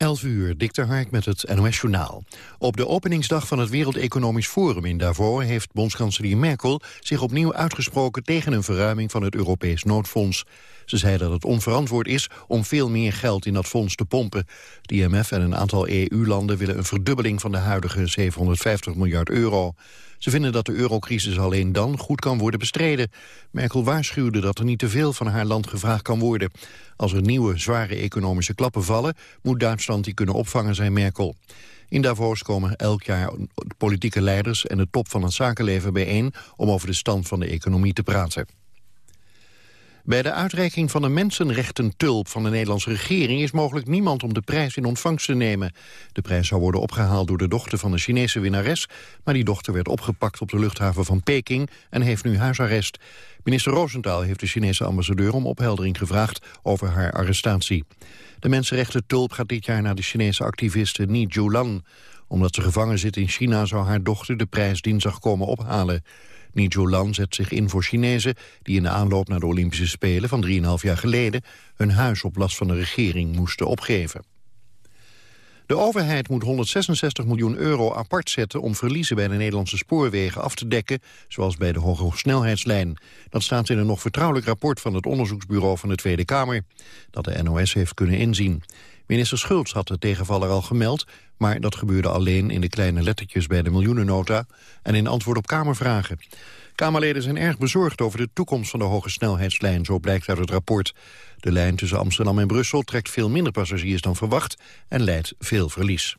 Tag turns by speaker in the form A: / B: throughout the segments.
A: 11 uur, Dikter Hark met het NOS-journaal. Op de openingsdag van het Wereld Economisch Forum in Davos... heeft bondskanselier Merkel zich opnieuw uitgesproken... tegen een verruiming van het Europees noodfonds. Ze zei dat het onverantwoord is om veel meer geld in dat fonds te pompen. De IMF en een aantal EU-landen willen een verdubbeling... van de huidige 750 miljard euro. Ze vinden dat de eurocrisis alleen dan goed kan worden bestreden. Merkel waarschuwde dat er niet te veel van haar land gevraagd kan worden. Als er nieuwe, zware economische klappen vallen... moet Duitsland die kunnen opvangen, zei Merkel. In Davos komen elk jaar politieke leiders en de top van het zakenleven bijeen... om over de stand van de economie te praten. Bij de uitreiking van de mensenrechten-tulp van de Nederlandse regering... is mogelijk niemand om de prijs in ontvangst te nemen. De prijs zou worden opgehaald door de dochter van de Chinese winnares... maar die dochter werd opgepakt op de luchthaven van Peking... en heeft nu huisarrest. Minister Roosentaal heeft de Chinese ambassadeur om opheldering gevraagd... over haar arrestatie. De mensenrechten-tulp gaat dit jaar naar de Chinese activiste Ni Julan. Omdat ze gevangen zit in China zou haar dochter de prijs dinsdag komen ophalen. Lan zet zich in voor Chinezen die in de aanloop naar de Olympische Spelen van 3,5 jaar geleden hun huis op last van de regering moesten opgeven. De overheid moet 166 miljoen euro apart zetten om verliezen bij de Nederlandse spoorwegen af te dekken, zoals bij de hoge snelheidslijn. Dat staat in een nog vertrouwelijk rapport van het onderzoeksbureau van de Tweede Kamer, dat de NOS heeft kunnen inzien. Minister Schultz had de tegenvaller al gemeld, maar dat gebeurde alleen in de kleine lettertjes bij de miljoenennota en in antwoord op Kamervragen. Kamerleden zijn erg bezorgd over de toekomst van de hoge snelheidslijn, zo blijkt uit het rapport. De lijn tussen Amsterdam en Brussel trekt veel minder passagiers dan verwacht en leidt veel verlies.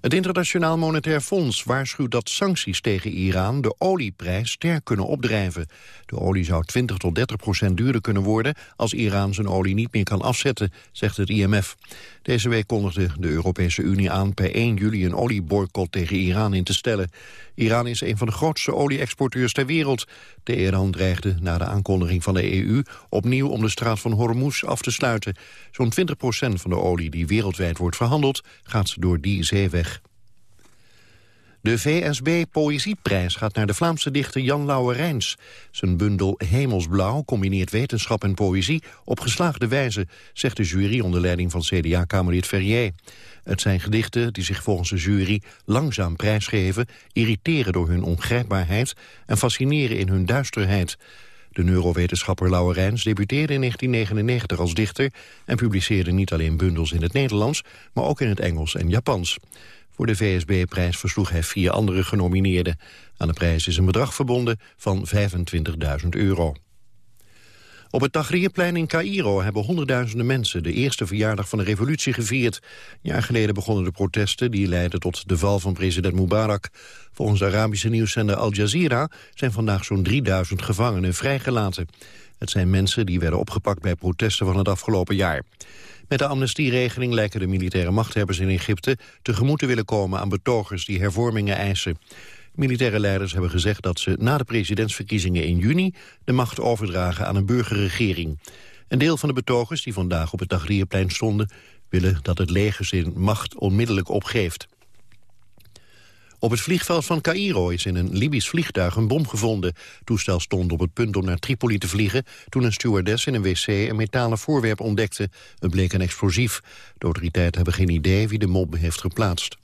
A: Het Internationaal Monetair Fonds waarschuwt dat sancties tegen Iran de olieprijs sterk kunnen opdrijven. De olie zou 20 tot 30 procent duurder kunnen worden als Iran zijn olie niet meer kan afzetten, zegt het IMF. Deze week kondigde de Europese Unie aan per 1 juli een olieboycott tegen Iran in te stellen. Iran is een van de grootste olie-exporteurs ter wereld. Teheran dreigde na de aankondiging van de EU opnieuw om de straat van Hormuz af te sluiten. Zo'n 20 procent van de olie die wereldwijd wordt verhandeld gaat door die zeeweg. De VSB Poëzieprijs gaat naar de Vlaamse dichter Jan Lauwerijns. Zijn bundel Hemelsblauw combineert wetenschap en poëzie op geslaagde wijze, zegt de jury onder leiding van CDA-kamerlid Ferrier. Het zijn gedichten die zich volgens de jury langzaam prijsgeven, irriteren door hun ongrijpbaarheid en fascineren in hun duisterheid. De neurowetenschapper Lauwerijns debuteerde in 1999 als dichter... en publiceerde niet alleen bundels in het Nederlands, maar ook in het Engels en Japans. Voor de VSB-prijs versloeg hij vier andere genomineerden. Aan de prijs is een bedrag verbonden van 25.000 euro. Op het Tahrirplein in Cairo hebben honderdduizenden mensen de eerste verjaardag van de revolutie gevierd. Een jaar geleden begonnen de protesten die leidden tot de val van president Mubarak. Volgens de Arabische nieuwszender Al Jazeera zijn vandaag zo'n 3000 gevangenen vrijgelaten. Het zijn mensen die werden opgepakt bij protesten van het afgelopen jaar. Met de amnestieregeling lijken de militaire machthebbers in Egypte tegemoet te willen komen aan betogers die hervormingen eisen. Militaire leiders hebben gezegd dat ze na de presidentsverkiezingen in juni de macht overdragen aan een burgerregering. Een deel van de betogers die vandaag op het Tahrirplein stonden willen dat het leger zijn macht onmiddellijk opgeeft. Op het vliegveld van Cairo is in een Libisch vliegtuig een bom gevonden. Toestel stond op het punt om naar Tripoli te vliegen... toen een stewardess in een wc een metalen voorwerp ontdekte. Het bleek een explosief. De autoriteiten hebben geen idee wie de mom heeft geplaatst.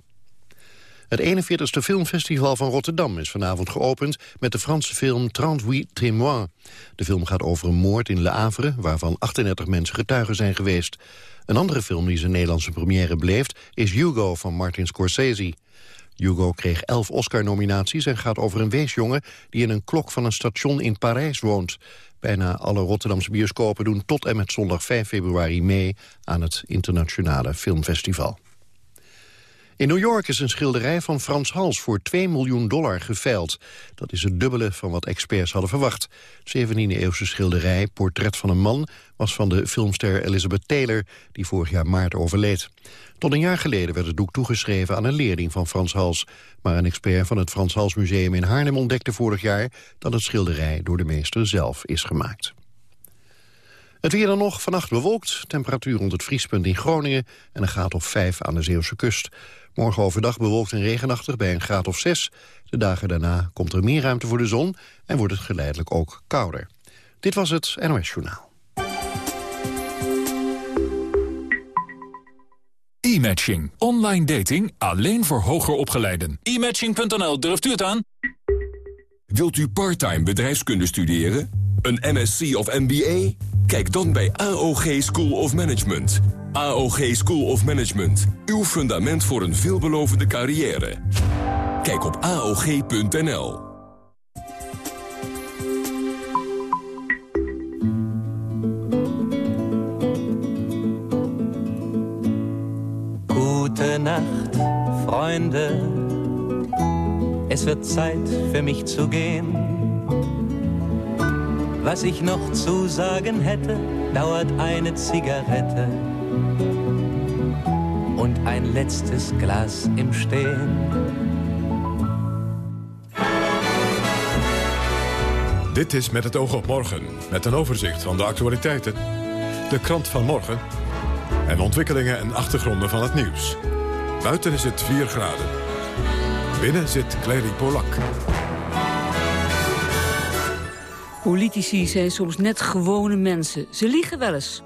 A: Het 41ste filmfestival van Rotterdam is vanavond geopend... met de Franse film Trente Témoins. De film gaat over een moord in Le Havre... waarvan 38 mensen getuigen zijn geweest. Een andere film die zijn Nederlandse première beleeft... is Hugo van Martin Scorsese. Hugo kreeg elf Oscar-nominaties en gaat over een weesjongen... die in een klok van een station in Parijs woont. Bijna alle Rotterdamse bioscopen doen tot en met zondag 5 februari mee... aan het internationale filmfestival. In New York is een schilderij van Frans Hals voor 2 miljoen dollar geveild. Dat is het dubbele van wat experts hadden verwacht. 17e-eeuwse schilderij, Portret van een man... was van de filmster Elizabeth Taylor, die vorig jaar maart overleed. Tot een jaar geleden werd het doek toegeschreven aan een leerling van Frans Hals. Maar een expert van het Frans Hals Museum in Haarlem ontdekte vorig jaar... dat het schilderij door de meester zelf is gemaakt. Het weer dan nog, vannacht bewolkt, temperatuur rond het vriespunt in Groningen... en een graad of 5 aan de Zeeuwse kust. Morgen overdag bewolkt en regenachtig bij een graad of 6. De dagen daarna komt er meer ruimte voor de zon en wordt het geleidelijk ook kouder. Dit was het NOS Journaal.
B: E-matching. Online dating alleen voor hoger opgeleiden. E-matching.nl, durft u het aan?
C: Wilt u parttime bedrijfskunde studeren? Een MSc of MBA? Kijk dan bij AOG School of Management. AOG School of Management. Uw fundament voor een veelbelovende carrière. Kijk op AOG.nl.
D: Nacht, Freunde. Es wird Zeit für mich zu gehen. Was ich noch zu sagen hätte, dauert eine Zigarette und ein letztes Glas im Stehen.
E: Dit is Met het oog op morgen, met een overzicht van de actualiteiten. De krant van morgen en ontwikkelingen en achtergronden van het nieuws. Buiten is het 4 graden. Binnen zit Clary Polak.
F: Politici zijn soms net gewone mensen. Ze liegen wel eens.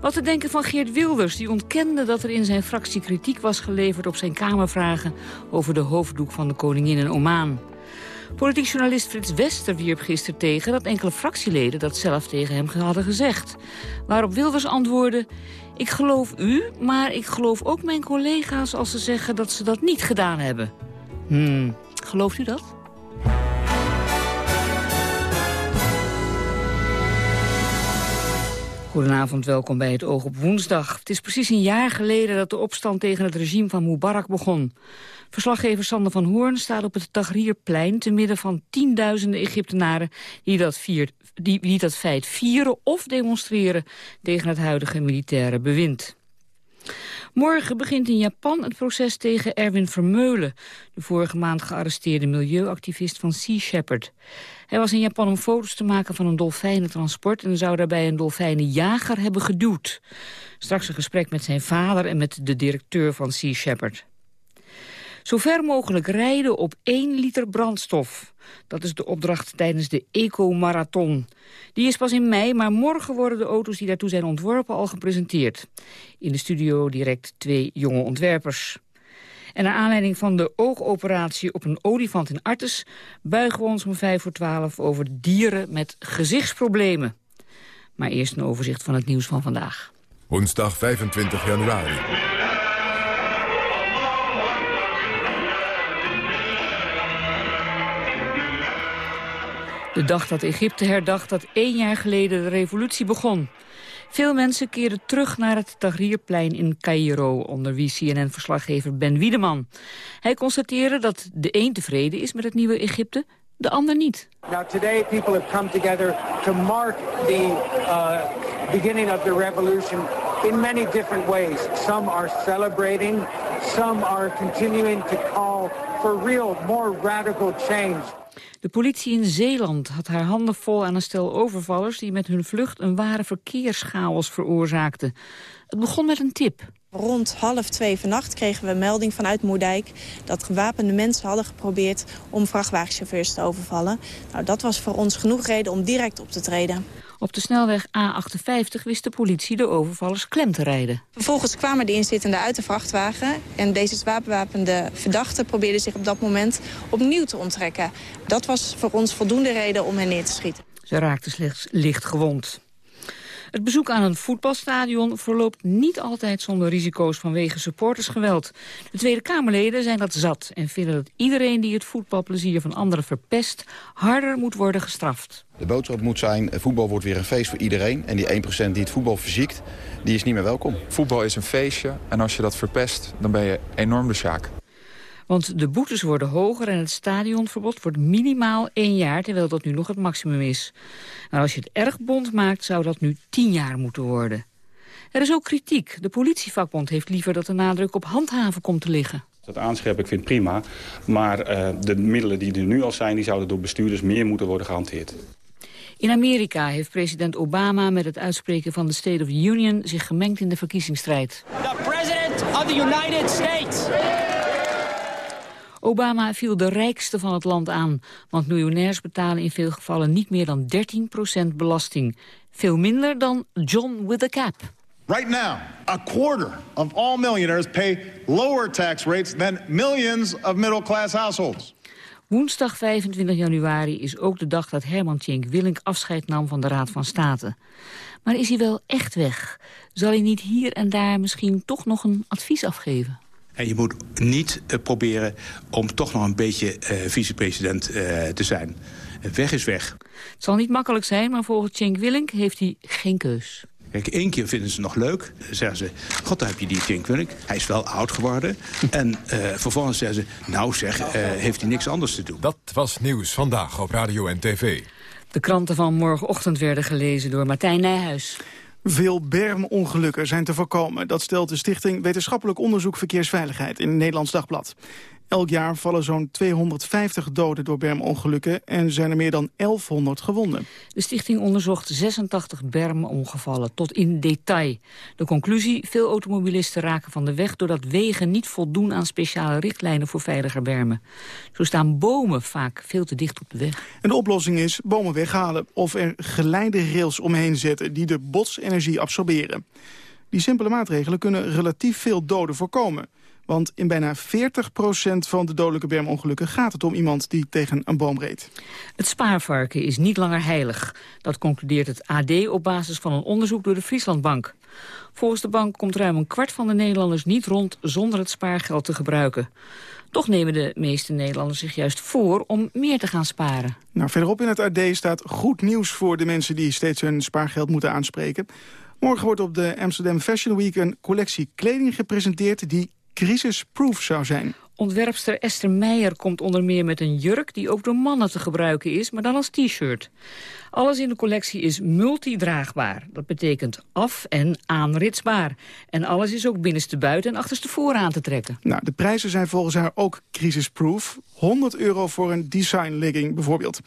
F: Wat te denken van Geert Wilders, die ontkende dat er in zijn fractie kritiek was geleverd op zijn Kamervragen over de hoofddoek van de koningin in Oman. Politiek journalist Frits Wester wierp gisteren tegen dat enkele fractieleden dat zelf tegen hem hadden gezegd. Waarop Wilders antwoordde, ik geloof u, maar ik geloof ook mijn collega's als ze zeggen dat ze dat niet gedaan hebben. Hmm, gelooft u dat? Goedenavond, welkom bij het Oog op Woensdag. Het is precies een jaar geleden dat de opstand tegen het regime van Mubarak begon. Verslaggever Sander van Hoorn staat op het Tahrirplein... te midden van tienduizenden Egyptenaren die dat, die, die dat feit vieren of demonstreren... tegen het huidige militaire bewind. Morgen begint in Japan het proces tegen Erwin Vermeulen... de vorige maand gearresteerde milieuactivist van Sea Shepherd. Hij was in Japan om foto's te maken van een dolfijnentransport... en zou daarbij een dolfijnenjager hebben geduwd. Straks een gesprek met zijn vader en met de directeur van Sea Shepherd. Zo ver mogelijk rijden op 1 liter brandstof. Dat is de opdracht tijdens de Eco-marathon. Die is pas in mei, maar morgen worden de auto's die daartoe zijn ontworpen al gepresenteerd. In de studio direct twee jonge ontwerpers. En naar aanleiding van de oogoperatie op een olifant in Artes... buigen we ons om vijf voor twaalf over dieren met gezichtsproblemen. Maar eerst een overzicht van het nieuws van vandaag.
E: Woensdag 25 januari.
F: De dag dat Egypte herdacht dat één jaar geleden de revolutie begon. Veel mensen keren terug naar het Tahrirplein in Cairo... onder wie CNN-verslaggever Ben Wiedeman. Hij constateerde dat de een tevreden is met het nieuwe Egypte, de ander niet.
G: Now today people have come together to mark the uh, beginning of the revolution in many different ways. Some are celebrating, some are continuing to call for real, more radical change.
F: De politie in Zeeland had haar handen vol aan een stel overvallers... die met hun vlucht een ware verkeerschaos veroorzaakten. Het begon met een tip.
H: Rond half twee vannacht kregen we melding vanuit Moerdijk... dat gewapende mensen hadden geprobeerd om vrachtwagenchauffeurs te overvallen. Nou, dat was voor ons genoeg reden om direct op te treden.
F: Op de snelweg A58 wist de politie de overvallers klem te rijden.
H: Vervolgens kwamen de inzittenden uit de vrachtwagen... en deze wapenwapende verdachte probeerde zich op dat moment opnieuw te onttrekken. Dat was voor ons voldoende reden om hen neer te schieten.
F: Ze raakte slechts licht gewond. Het bezoek aan een voetbalstadion verloopt niet altijd zonder risico's vanwege supportersgeweld. De Tweede Kamerleden zijn dat zat en vinden dat iedereen die het voetbalplezier van anderen verpest harder moet worden gestraft.
I: De boodschap moet zijn, voetbal wordt weer een feest voor iedereen. En die 1% die het voetbal verziekt, die is niet meer welkom.
J: Voetbal is een feestje en als je dat verpest, dan ben je enorm de sjaak.
F: Want de boetes worden hoger en het stadionverbod wordt minimaal één jaar... terwijl dat nu nog het maximum is. Maar als je het erg bond maakt, zou dat nu tien jaar moeten worden. Er is ook kritiek. De politievakbond heeft liever dat de nadruk op handhaven komt te liggen.
K: Dat aanscherpen, ik vind prima. Maar uh, de middelen die er nu al zijn, die zouden door bestuurders meer moeten worden gehanteerd.
F: In Amerika heeft president Obama met het uitspreken van de State of the Union zich gemengd in de verkiezingsstrijd.
L: The President of the United States.
F: Obama viel de rijkste van het land aan, want miljonairs betalen in veel gevallen niet meer dan 13% belasting. Veel minder dan John with a cap.
M: Right now, a quarter of all millionaires pay lower tax rates than millions of middle-class households.
F: Woensdag 25 januari is ook de dag dat Herman Tjenk Willink afscheid nam van de Raad van State. Maar is hij wel echt weg? Zal hij niet hier en daar misschien toch nog een advies afgeven?
N: En je moet niet uh, proberen om toch nog een beetje uh, vicepresident uh, te zijn. Weg is weg.
F: Het zal niet makkelijk zijn, maar volgens Cenk Willink heeft hij geen keus.
N: Kijk, één keer vinden ze nog leuk. Dan zeggen ze, god, daar heb je die Cenk Willink. Hij is wel oud geworden. en uh, vervolgens zeggen ze, nou zeg, uh, heeft hij niks anders te doen.
E: Dat was Nieuws Vandaag op Radio en TV.
F: De kranten van morgenochtend werden gelezen door Martijn Nijhuis.
O: Veel bermongelukken zijn te voorkomen. Dat stelt de Stichting Wetenschappelijk Onderzoek Verkeersveiligheid in het Nederlands Dagblad. Elk jaar vallen zo'n 250 doden door bermongelukken en zijn er meer dan 1100 gewonden.
F: De stichting onderzocht 86 bermongevallen tot in detail. De conclusie, veel automobilisten raken van de weg doordat wegen niet voldoen aan speciale richtlijnen voor veiliger bermen. Zo staan bomen vaak veel te dicht op de weg.
O: En de oplossing is bomen weghalen of er geleiderails omheen zetten die de botsenergie absorberen. Die simpele maatregelen kunnen relatief veel doden voorkomen. Want in bijna 40% van de dodelijke bermongelukken gaat het om iemand die tegen een boom reed.
F: Het spaarvarken is niet langer heilig. Dat concludeert het AD op basis van een onderzoek door de Frieslandbank. Volgens de bank komt ruim een kwart van de Nederlanders niet rond zonder het spaargeld te gebruiken. Toch nemen de meeste Nederlanders zich juist voor om meer te gaan sparen.
O: Nou, verderop in het AD staat goed nieuws voor de mensen die steeds hun spaargeld moeten aanspreken. Morgen wordt op de Amsterdam Fashion Week een collectie kleding gepresenteerd die crisisproof zou zijn.
F: Ontwerpster Esther Meijer komt onder meer met een jurk... die ook door mannen te gebruiken is, maar dan als t-shirt. Alles in de collectie is multidraagbaar. Dat betekent af- en aanritsbaar. En alles is ook binnenste buiten en achterste voor aan te trekken.
O: Nou, de prijzen zijn volgens haar ook crisisproof. 100 euro voor een design legging bijvoorbeeld.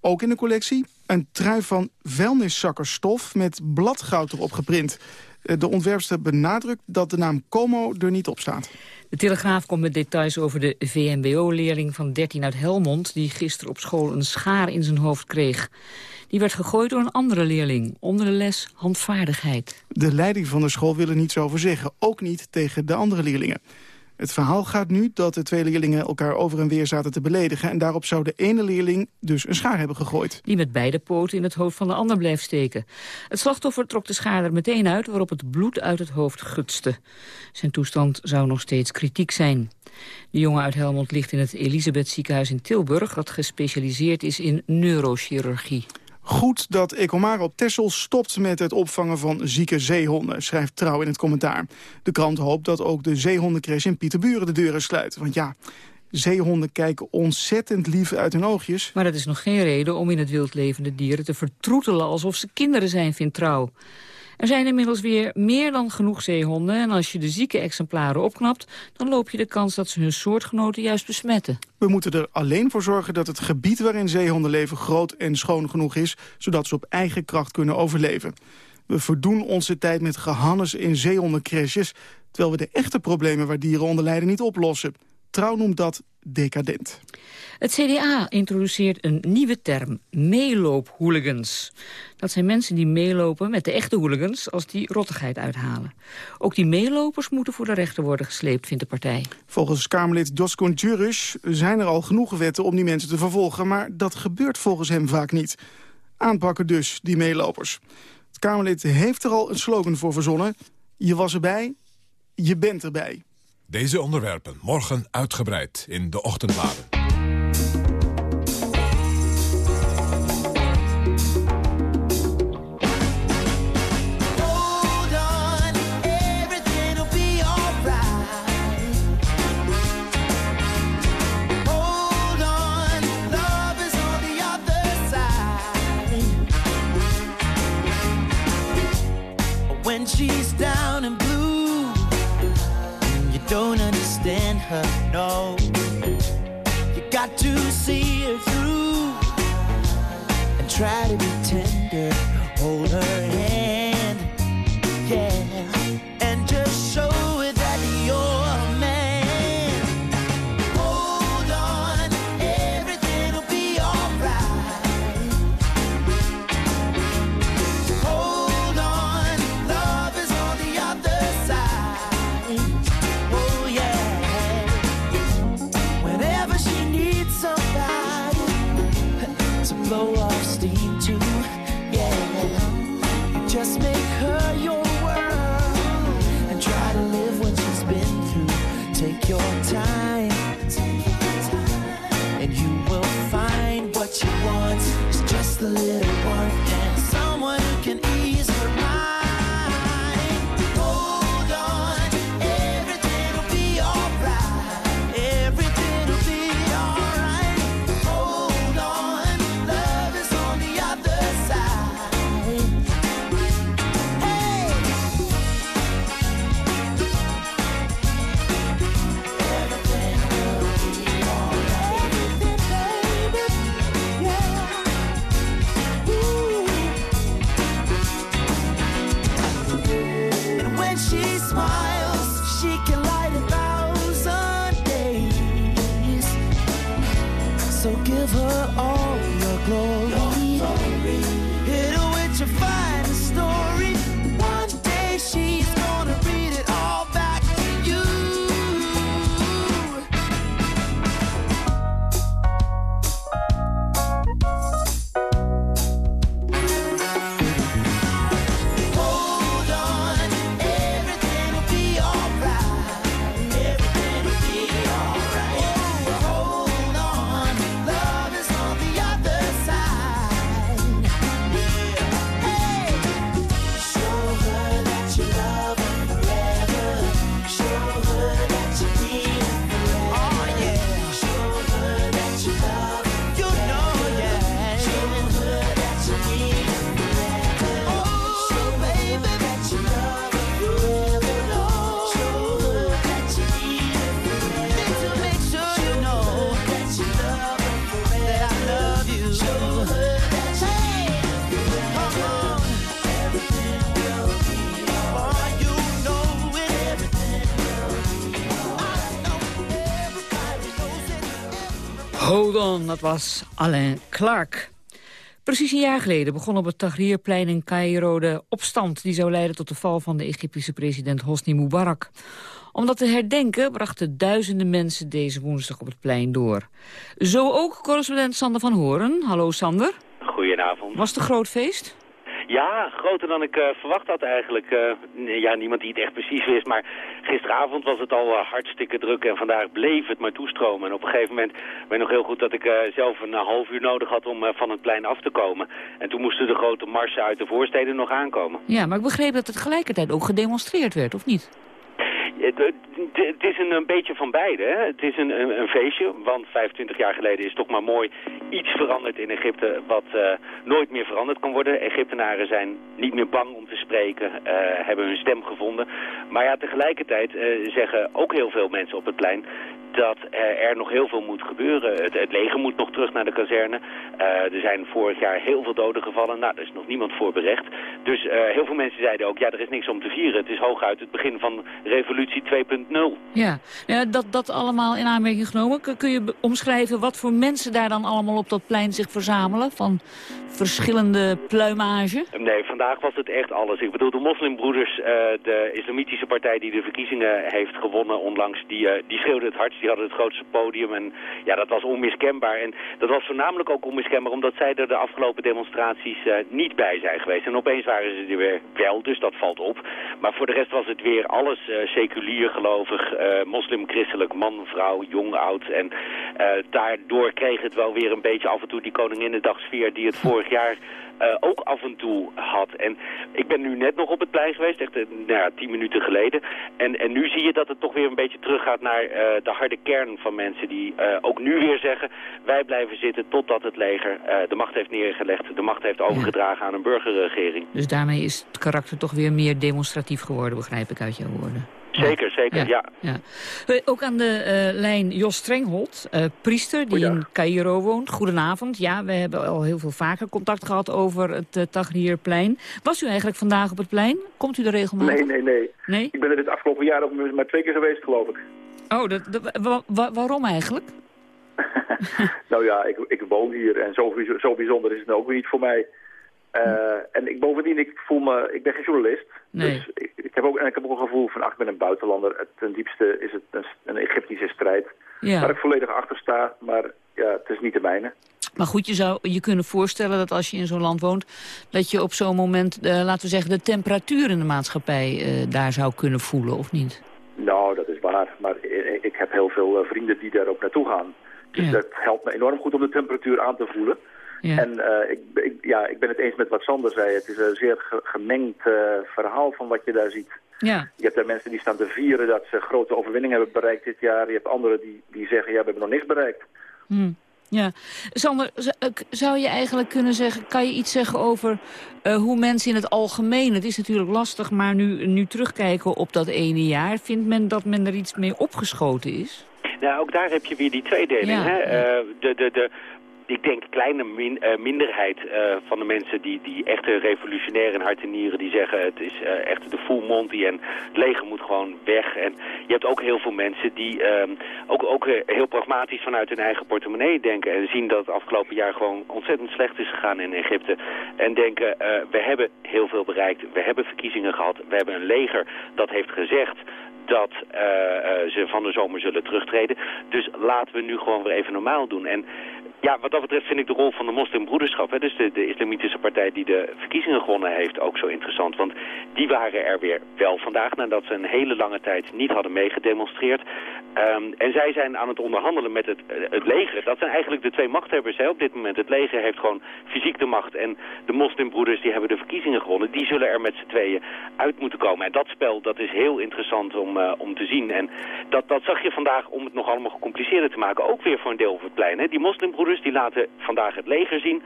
O: Ook in de collectie een trui van vuilniszakkerstof met bladgoud erop geprint. De ontwerpster benadrukt dat de naam Como er niet op staat.
F: De Telegraaf komt met details over de VMBO-leerling van 13 uit Helmond... die gisteren op school een schaar in zijn hoofd kreeg. Die werd gegooid door een andere leerling, onder de les handvaardigheid.
O: De leiding van de school wil er niets over zeggen, ook niet tegen de andere leerlingen. Het verhaal gaat nu dat de twee leerlingen elkaar over en weer zaten te beledigen... en daarop zou de ene leerling dus een schaar hebben gegooid.
F: Die met beide poten in het hoofd van de ander bleef steken. Het slachtoffer trok de schaar er meteen uit... waarop het bloed uit het hoofd gutste. Zijn toestand zou nog steeds kritiek zijn. De jongen uit Helmond ligt in het Elisabeth ziekenhuis in Tilburg... dat gespecialiseerd is in neurochirurgie.
O: Goed dat Ecomar op Texel stopt met het opvangen van zieke zeehonden, schrijft Trouw in het commentaar. De krant hoopt dat ook de zeehondencrash in Pieterburen de deuren sluit. Want ja, zeehonden kijken ontzettend lief uit hun oogjes.
F: Maar dat is nog geen reden om in het wild levende dieren te vertroetelen alsof ze kinderen zijn, vindt Trouw. Er zijn inmiddels weer meer dan genoeg zeehonden... en als je de zieke exemplaren opknapt... dan loop je de kans dat ze hun soortgenoten juist besmetten.
O: We moeten er alleen voor zorgen dat het gebied waarin zeehonden leven... groot en schoon genoeg is, zodat ze op eigen kracht kunnen overleven. We verdoen onze tijd met gehannes in zeehondencrashes... terwijl we de echte problemen waar dieren onder lijden niet oplossen. Trouw noemt dat decadent.
F: Het CDA introduceert een nieuwe term, meeloophooligans. Dat zijn mensen die meelopen met de echte hooligans als die rottigheid uithalen. Ook die meelopers moeten voor de rechter worden gesleept, vindt de partij.
O: Volgens Kamerlid Joskun Jurish zijn er al genoeg wetten om die mensen te vervolgen... maar dat gebeurt volgens hem vaak niet. Aanpakken dus, die meelopers. Het Kamerlid heeft er al een slogan voor verzonnen. Je was erbij, je bent erbij.
E: Deze onderwerpen morgen uitgebreid in de ochtendbladen.
P: she's got to see her through and try to be
F: dat was Alain Clark. Precies een jaar geleden begon op het Tahrirplein in Cairo de opstand... die zou leiden tot de val van de Egyptische president Hosni Mubarak. Om dat te herdenken brachten duizenden mensen deze woensdag op het plein door. Zo ook correspondent Sander van Horen. Hallo Sander.
Q: Goedenavond.
F: Was het een groot feest?
Q: Ja, groter dan ik uh, verwacht had eigenlijk. Uh, ja, niemand die het echt precies wist, maar gisteravond was het al uh, hartstikke druk en vandaag bleef het maar toestromen. En op een gegeven moment, weet nog heel goed dat ik zelf een half uur nodig had om van het plein af te komen. En toen moesten de grote marsen uit de voorsteden nog aankomen.
F: Ja, maar ik begreep dat het tegelijkertijd ook gedemonstreerd werd, of niet?
Q: Het is een, beetje van beide. Hè? Het is een, een, een, feestje, want 25 jaar geleden is toch maar mooi iets veranderd in Egypte wat uh, nooit meer veranderd kan worden. Egyptenaren zijn niet meer bang om te spreken, uh, hebben hun stem gevonden. Maar ja, tegelijkertijd uh, zeggen ook heel veel mensen op het plein dat er nog heel veel moet gebeuren. Het, het leger moet nog terug naar de kazerne. Uh, er zijn vorig jaar heel veel doden gevallen. Nou, er is nog niemand voor berecht. Dus uh, heel veel mensen zeiden ook, ja, er is niks om te vieren. Het is hooguit het begin van revolutie 2.0.
F: Ja, ja dat, dat allemaal in aanmerking genomen. Kun je omschrijven wat voor mensen daar dan allemaal op dat plein zich verzamelen? Van verschillende pluimage?
Q: Nee, vandaag was het echt alles. Ik bedoel, de moslimbroeders, uh, de islamitische partij die de verkiezingen heeft gewonnen onlangs, die, die schreeuwde het hardst die hadden het grootste podium. En ja, dat was onmiskenbaar. En dat was voornamelijk ook onmiskenbaar omdat zij er de afgelopen demonstraties uh, niet bij zijn geweest. En opeens waren ze er weer wel, dus dat valt op. Maar voor de rest was het weer alles uh, seculier gelovig, uh, moslim-christelijk, man, vrouw, jong, oud. En daardoor kreeg het wel weer een beetje af en toe die Koninginnedagsfeer die het vorig jaar uh, ook af en toe had. En ik ben nu net nog op het plein geweest, echt uh, nou ja, tien minuten geleden. En, en nu zie je dat het toch weer een beetje teruggaat naar uh, de harde kern van mensen die ook nu weer zeggen... wij blijven zitten totdat het leger de macht heeft neergelegd, de macht heeft overgedragen aan een burgerregering.
F: Dus daarmee is het karakter toch weer meer demonstratief geworden, begrijp ik uit jouw woorden.
Q: Zeker, zeker, ja.
F: ja. Ook aan de uh, lijn Jos Strenghold, uh, priester die in Cairo woont. Goedenavond. Ja, we hebben al heel veel vaker contact gehad over het uh, Tahrirplein. Was u eigenlijk vandaag op het plein? Komt u er regelmatig?
R: Nee, nee, nee.
F: nee?
R: Ik ben er dit afgelopen jaar ook maar twee keer geweest, geloof ik.
F: Oh, dat, wa wa waarom eigenlijk?
R: nou ja, ik, ik woon hier en zo, zo bijzonder is het ook weer niet voor mij. Uh, en ik, bovendien, ik voel me, ik ben geen journalist.
F: Nee.
R: Dus ik, ik, heb ook, en ik heb ook een gevoel van, ach, ik ben een buitenlander. Het, ten diepste is het een, een Egyptische strijd.
F: Ja.
R: Waar ik volledig achter sta, maar ja, het is niet de mijne.
F: Maar goed, je zou je kunnen voorstellen dat als je in zo'n land woont... dat je op zo'n moment, uh, laten we zeggen, de temperatuur in de maatschappij uh, daar zou kunnen voelen, of niet?
R: Nou, dat is waar. Maar ik heb heel veel vrienden die daar ook naartoe gaan. Dus
F: ja.
R: dat helpt me enorm goed om de temperatuur aan te voelen.
F: Ja.
R: En uh, ik, ik, ja, ik ben het eens met wat Sander zei. Het is een zeer ge gemengd uh, verhaal van wat je daar ziet.
F: Ja.
R: Je hebt daar mensen die staan te vieren dat ze grote overwinningen hebben bereikt dit jaar. Je hebt anderen die, die zeggen, ja, we hebben nog niks bereikt.
F: Hmm. Ja. Sander, zou je eigenlijk kunnen zeggen, kan je iets zeggen over uh, hoe mensen in het algemeen, het is natuurlijk lastig, maar nu, nu terugkijken op dat ene jaar, vindt men dat men er iets mee opgeschoten is?
Q: Nou, ook daar heb je weer die tweedeling.
F: Ja.
Q: Hè? Uh, de, de, de, ik denk kleine uh, minderheid uh, van de mensen die, die echt revolutionair in hart en nieren, die zeggen het is uh, echt de full monty en het leger moet gewoon weg. En je hebt ook heel veel mensen die ook, ook heel pragmatisch vanuit hun eigen portemonnee denken en zien dat het afgelopen jaar gewoon ontzettend slecht is gegaan in Egypte. En denken we hebben heel veel bereikt, we hebben verkiezingen gehad, we hebben een leger dat heeft gezegd dat ze van de zomer zullen terugtreden. Dus laten we nu gewoon weer even normaal doen. En ja, wat dat betreft vind ik de rol van de moslimbroederschap, hè, dus de, de islamitische partij die de verkiezingen gewonnen heeft, ook zo interessant. Want die waren er weer wel vandaag, nadat ze een hele lange tijd niet hadden meegedemonstreerd. Um, en zij zijn aan het onderhandelen met het, het leger. Dat zijn eigenlijk de twee machthebbers hè, op dit moment. Het leger heeft gewoon fysiek de macht en de moslimbroeders die hebben de verkiezingen gewonnen. Die zullen er met z'n tweeën uit moeten komen. En dat spel, dat is heel interessant om, uh, om te zien. En dat, dat zag je vandaag, om het nog allemaal gecompliceerder te maken, ook weer voor een deel op het plein. Hè. Die moslimbroeders die laten vandaag het leger zien.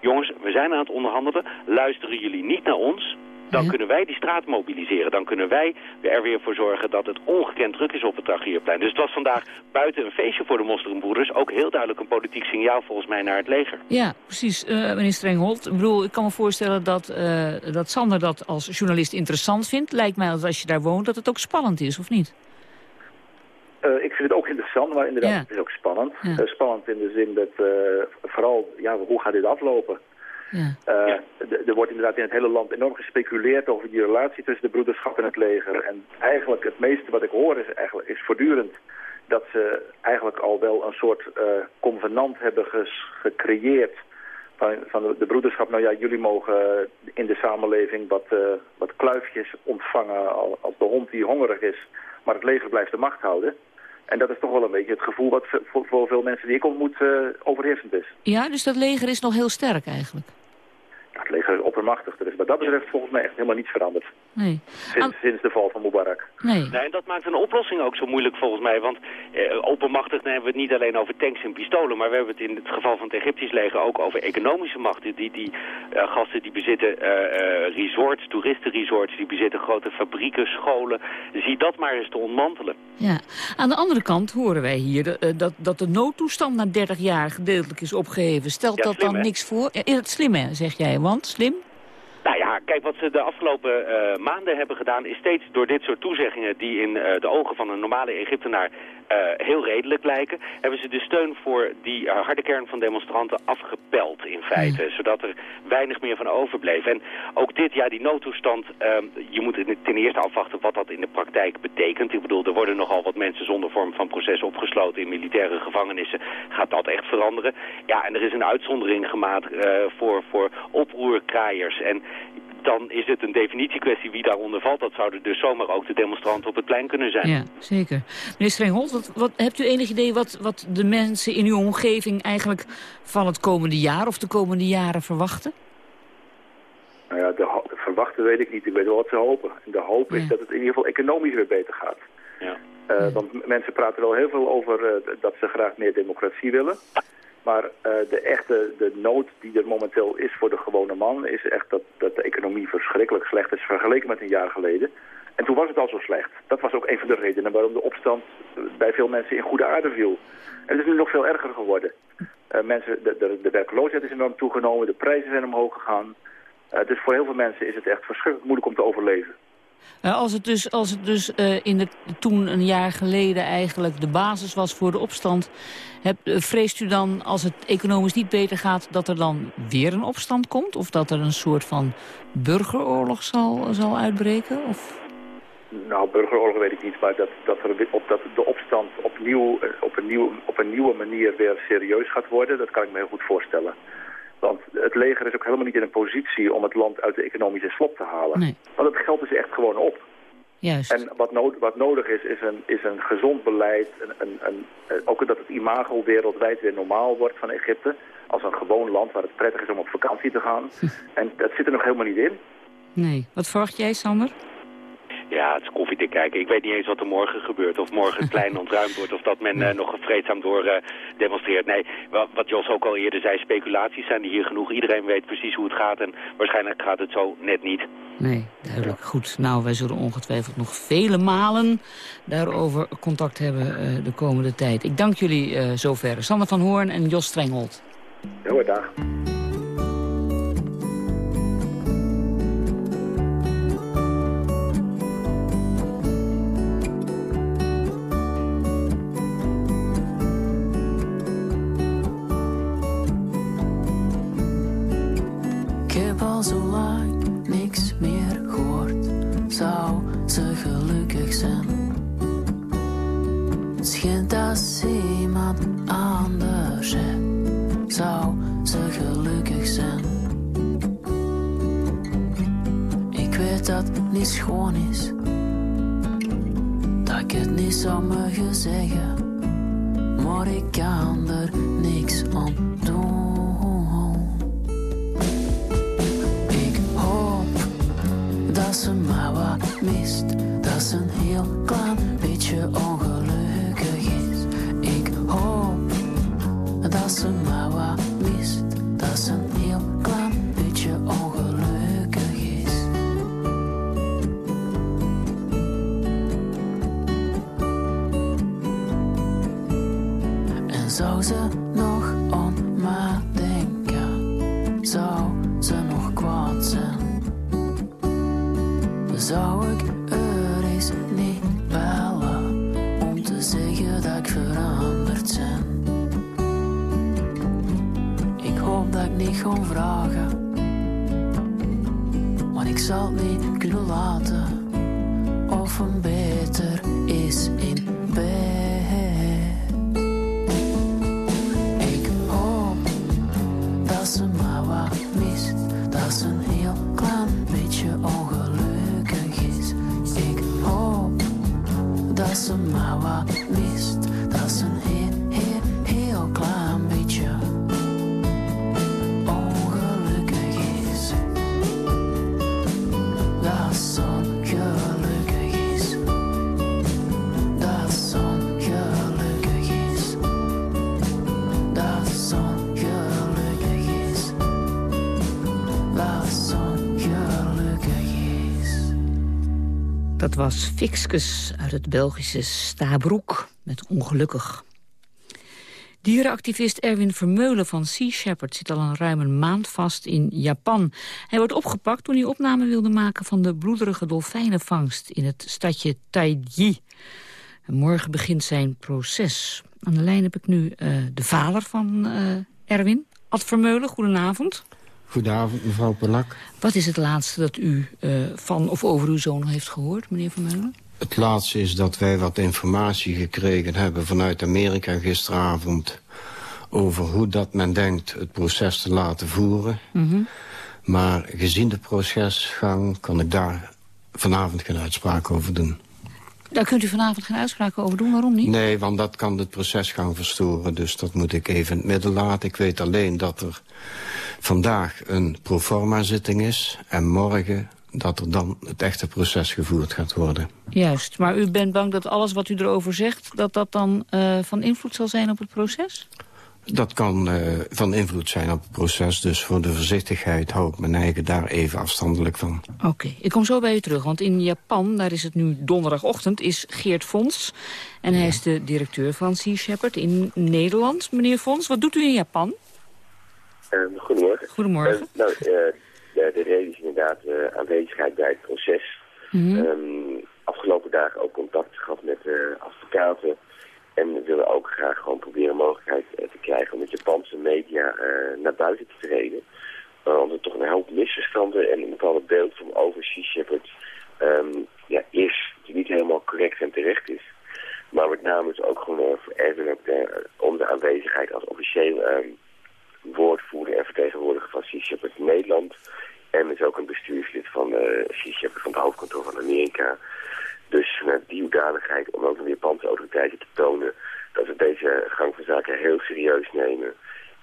Q: Jongens, we zijn aan het onderhandelen. Luisteren jullie niet naar ons? Dan kunnen wij die straat mobiliseren. Dan kunnen wij er weer voor zorgen dat het ongekend druk is op het Tahrirplein. Dus het was vandaag buiten een feestje voor de moslimbroeders... ook heel duidelijk een politiek signaal volgens mij naar het leger.
F: Ja, precies, uh, meneer Strenghold. Ik bedoel, ik kan me voorstellen dat, uh, dat Sander dat als journalist interessant vindt. Lijkt mij dat als je daar woont dat het ook spannend is, of niet?
R: Eh, ik vind het ook interessant, maar inderdaad,
F: Ja.
R: het is ook spannend.
F: Ja.
R: Eh, spannend in de zin dat eh, vooral, ja, hoe gaat dit aflopen?
F: Ja.
R: Eh, Er wordt inderdaad in het hele land enorm gespeculeerd over die relatie tussen de broederschap en het leger. En eigenlijk het meeste wat ik hoor is, eigenlijk, is voortdurend dat ze eigenlijk al wel een soort eh, convenant hebben ges- gecreëerd van, van de, de broederschap. Nou ja, jullie mogen in de samenleving wat, eh, wat kluifjes ontvangen al- als de hond die hongerig is. Maar het leger blijft de macht houden. En dat is toch wel een beetje het gevoel wat voor, veel mensen die ik ontmoet eh, overheersend is.
F: Ja, dus dat leger is nog heel sterk eigenlijk.
R: Ja, het leger is oppermachtig. Er is wat dat betreft volgens mij echt helemaal niets veranderd.
F: Nee.
R: Sinds, sinds de val van Mubarak.
F: Nee.
Q: Nee, en dat maakt een oplossing ook zo moeilijk volgens mij. Want eh, openmachtig dan hebben we het niet alleen over tanks en pistolen... maar we hebben het in het geval van het Egyptisch leger ook over economische macht. Die, die eh, gasten die bezitten eh, eh, resorts, toeristenresorts... die bezitten grote fabrieken, scholen. Zie dat maar eens te ontmantelen.
F: Ja. Aan de andere kant horen wij hier de- dat, dat de noodtoestand na 30 jaar gedeeltelijk is opgeheven. Stelt
Q: Ja,
F: dat
Q: slim,
F: dan
Q: hè?
F: niks voor? Ja, Is het slim, hè, zeg jij? Want slim?
Q: Nou ja, kijk, wat ze de afgelopen eh, maanden hebben gedaan... is steeds door dit soort toezeggingen die in eh, de ogen van een normale Egyptenaar... eh, heel redelijk lijken, hebben ze de steun voor die eh, harde kern van demonstranten afgepeld in feite. Zodat er weinig meer van overbleef. En ook dit jaar, die noodtoestand, ehm, je moet ten eerste afwachten wat dat in de praktijk betekent. Ik bedoel, er worden nogal wat mensen zonder vorm van proces opgesloten in militaire gevangenissen. Gaat dat echt veranderen? Ja, en er is een uitzondering gemaakt eh, voor, voor oproerkraaiers. En dan is het een definitiekwestie wie daaronder valt. Dat zouden dus zomaar ook de demonstranten op het plein kunnen zijn.
F: Ja, zeker. Meneer Strenghold, wat, wat, hebt u enig idee wat, wat de mensen in uw omgeving eigenlijk van het komende jaar of de komende jaren verwachten?
R: Nou ja, de verwachten weet ik niet. Ik weet wel wat ze hopen. En de hoop is dat het in ieder geval economisch weer beter gaat.
Q: Ja.
R: Eh, Want mensen praten wel heel veel over eh, dat ze graag meer democratie willen. Maar eh, de echte de nood die er momenteel is voor de gewone man... is echt dat, dat de economie verschrikkelijk slecht is vergeleken met een jaar geleden. En toen was het al zo slecht. Dat was ook een van de redenen waarom de opstand eh, bij veel mensen in goede aarde viel. En het is nu nog veel erger geworden. Eh, mensen, de, de, de werkloosheid is enorm toegenomen, de prijzen zijn omhoog gegaan. Dus voor heel veel mensen is het echt verschrikkelijk moeilijk om te overleven.
F: Eh, als het dus, als het dus eh, in de, toen een jaar geleden eigenlijk de basis was voor de opstand... Heb, eh, vreest u dan, als het economisch niet beter gaat... dat er dan weer een opstand komt? Of dat er een soort van burgeroorlog zal, zal uitbreken? Of...
R: Nou, burgeroorlog weet ik niet, maar dat, dat, op, dat de opstand opnieuw, op, een nieuw, op een nieuwe manier weer serieus gaat worden, dat kan ik me heel goed voorstellen. Want het leger is ook helemaal niet in een positie om het land uit de economische slop te halen.
F: Nee.
R: Want het geld is echt gewoon op.
F: Juist.
R: En wat, nood, wat nodig is, is een, is een gezond beleid. Een, een, een, eh, ook dat het imago wereldwijd weer normaal wordt van Egypte. Als een gewoon land waar het prettig is om op vakantie te gaan. En dat zit er nog helemaal niet in.
F: Nee. Wat verwacht jij, Sander?
Q: Ja, het is koffie te kijken. Ik weet niet eens wat er morgen gebeurt. Of morgen het plein ontruimd wordt. Of dat men eh, nog vreedzaam door eh, demonstreert. Nee, wa- wat Jos ook al eerder zei. Speculaties zijn er hier genoeg. Iedereen weet precies hoe het gaat. En waarschijnlijk gaat het zo net niet.
F: Nee, duidelijk. Goed. Nou, wij zullen ongetwijfeld nog vele malen daarover contact hebben eh, de komende tijd. Ik dank jullie eh, zover. Sander van Hoorn en Jos Strenghold.
R: Hoor, dag.
S: Al zo lang niks meer gehoord. Zou ze gelukkig zijn? Schijnt dat iemand anders. Zou ze gelukkig zijn? Ik weet dat het niet schoon is. Dat ik het niet zou mogen zeggen. Maar ik kan er niks aan doen. Dat ze maar wat mist. Dat ze een heel klein beetje ongelukkig Dat
F: was Fixkes uit het Belgische Stabroek met Ongelukkig. Dierenactivist Erwin Vermeulen van Sea Shepherd zit al een ruime maand vast in Japan. Hij wordt opgepakt toen hij opname wilde maken van de bloederige dolfijnenvangst in het stadje Taiji. En morgen begint zijn proces. Aan de lijn heb ik nu eh, de vader van eh, Erwin, Ad Vermeulen. Goedenavond.
T: Goedenavond, mevrouw Polak.
F: Wat is het laatste dat u eh, van of over uw zoon heeft gehoord, meneer Vermeulen?
T: Het laatste is dat wij wat informatie gekregen hebben vanuit Amerika gisteravond... over hoe dat men denkt het proces te laten voeren.
F: Mhm.
T: Maar gezien de procesgang kan ik daar vanavond geen uitspraak over doen.
F: Daar kunt u vanavond geen uitspraken over doen, waarom niet?
T: Nee, want dat kan de procesgang verstoren, dus dat moet ik even in het midden laten. Ik weet alleen dat er vandaag een proforma zitting is... en morgen dat er dan het echte proces gevoerd gaat worden.
F: Juist, maar u bent bang dat alles wat u erover zegt... dat dat dan eh, van invloed zal zijn op het proces?
T: Dat kan eh, van invloed zijn op het proces, dus voor de voorzichtigheid hou ik mijn eigen daar even afstandelijk van.
F: Oké, ik kom zo bij u terug, want in Japan, daar is het nu donderdagochtend, is Geert Fons. En hij is de directeur van Sea Shepherd in Nederland. Meneer Fons, wat doet u in Japan?
U: Ehm, goedemorgen.
F: Goedemorgen.
U: Ehm, nou, eh, de, de reden is inderdaad eh, aanwezigheid bij het proces.
F: Mhm.
U: Ehm, afgelopen dagen ook contact gehad met eh, advocaten. En we willen ook graag gewoon proberen een mogelijkheid eh, te krijgen om met Japanse media eh, naar buiten te treden. Uh, omdat er toch een hoop misverstanden en een bepaald beeld van over Sea Shepherd ehm, ja, is die niet helemaal correct en terecht is. Maar met name is ook gewoon Erwin ook de, aanwezigheid als officieel ehm, woordvoerder en vertegenwoordiger van Sea Shepherd Nederland. En is ook een bestuurslid van uh, Sea Shepherd van het hoofdkantoor van Amerika. Vanuit die hoedanigheid om ook aan de Japanse autoriteiten te tonen dat we deze gang van zaken heel serieus nemen.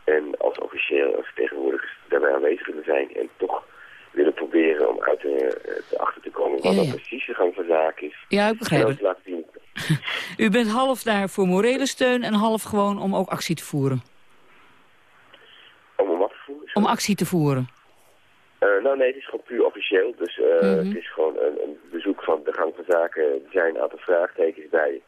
U: En als officieel als vertegenwoordigers daarbij aanwezig willen zijn en toch willen proberen om uit de, te achter te komen wat
F: Ja,
U: dat
F: ja.
U: precies de gang van zaken is.
F: Ja, ik begrijp het.
U: zien
F: U bent half daar voor morele steun en half gewoon om ook actie te voeren.
U: om wat te voeren.
F: Om actie te voeren.
U: Eh, nou nee, het is gewoon puur officieel. Dus eh,
F: Mhm.
U: het is gewoon een, een bezoek van de gang van zaken. Zijn een aantal vraagtekens bij.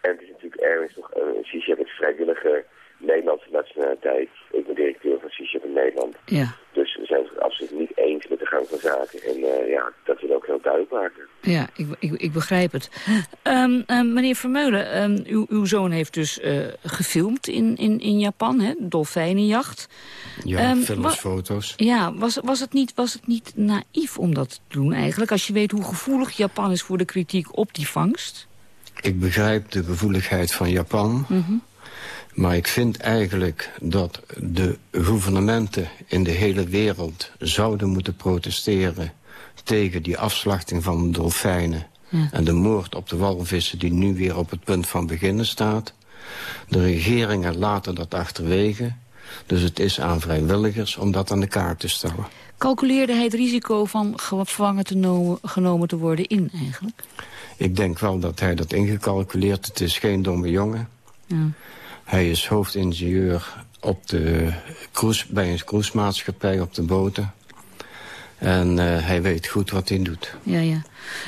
U: En het is natuurlijk ergens toch een, een CISEP is vrijwillige Nederlandse nationaliteit. Ik ben directeur van CISEP in Nederland.
F: Ja.
U: Dus we zijn het absoluut niet eens met de gang van zaken. En eh, ja, dat wil ik ook heel duidelijk maken.
F: Ja, ik, ik, ik begrijp het. Ehm, ehm, meneer Vermeulen, ehm, uw, uw zoon heeft dus eh, gefilmd in, in, in Japan, hè? Dolfijnenjacht.
T: Ja, films,
F: wa-
T: foto's.
F: Ja, was, was, het niet, was het niet naïef om dat te doen eigenlijk? Als je weet hoe gevoelig Japan is voor de kritiek op die vangst?
T: Ik begrijp de gevoeligheid van Japan.
F: Mhm.
T: Maar ik vind eigenlijk dat de gouvernementen in de hele wereld zouden moeten protesteren tegen die afslachting van dolfijnen
F: Ja.
T: en de moord op de walvissen die nu weer op het punt van beginnen staat. De regeringen laten dat achterwege. Dus het is aan vrijwilligers om dat aan de kaart te stellen.
F: Calculeerde hij het risico van gevangen te no- genomen te worden in eigenlijk?
T: Ik denk wel dat hij dat ingecalculeerd. Het is geen domme jongen.
F: Ja.
T: Hij is hoofdingenieur op de cruise, bij een cruisemaatschappij op de boten. En eh, hij weet goed wat hij doet.
F: Ja, ja.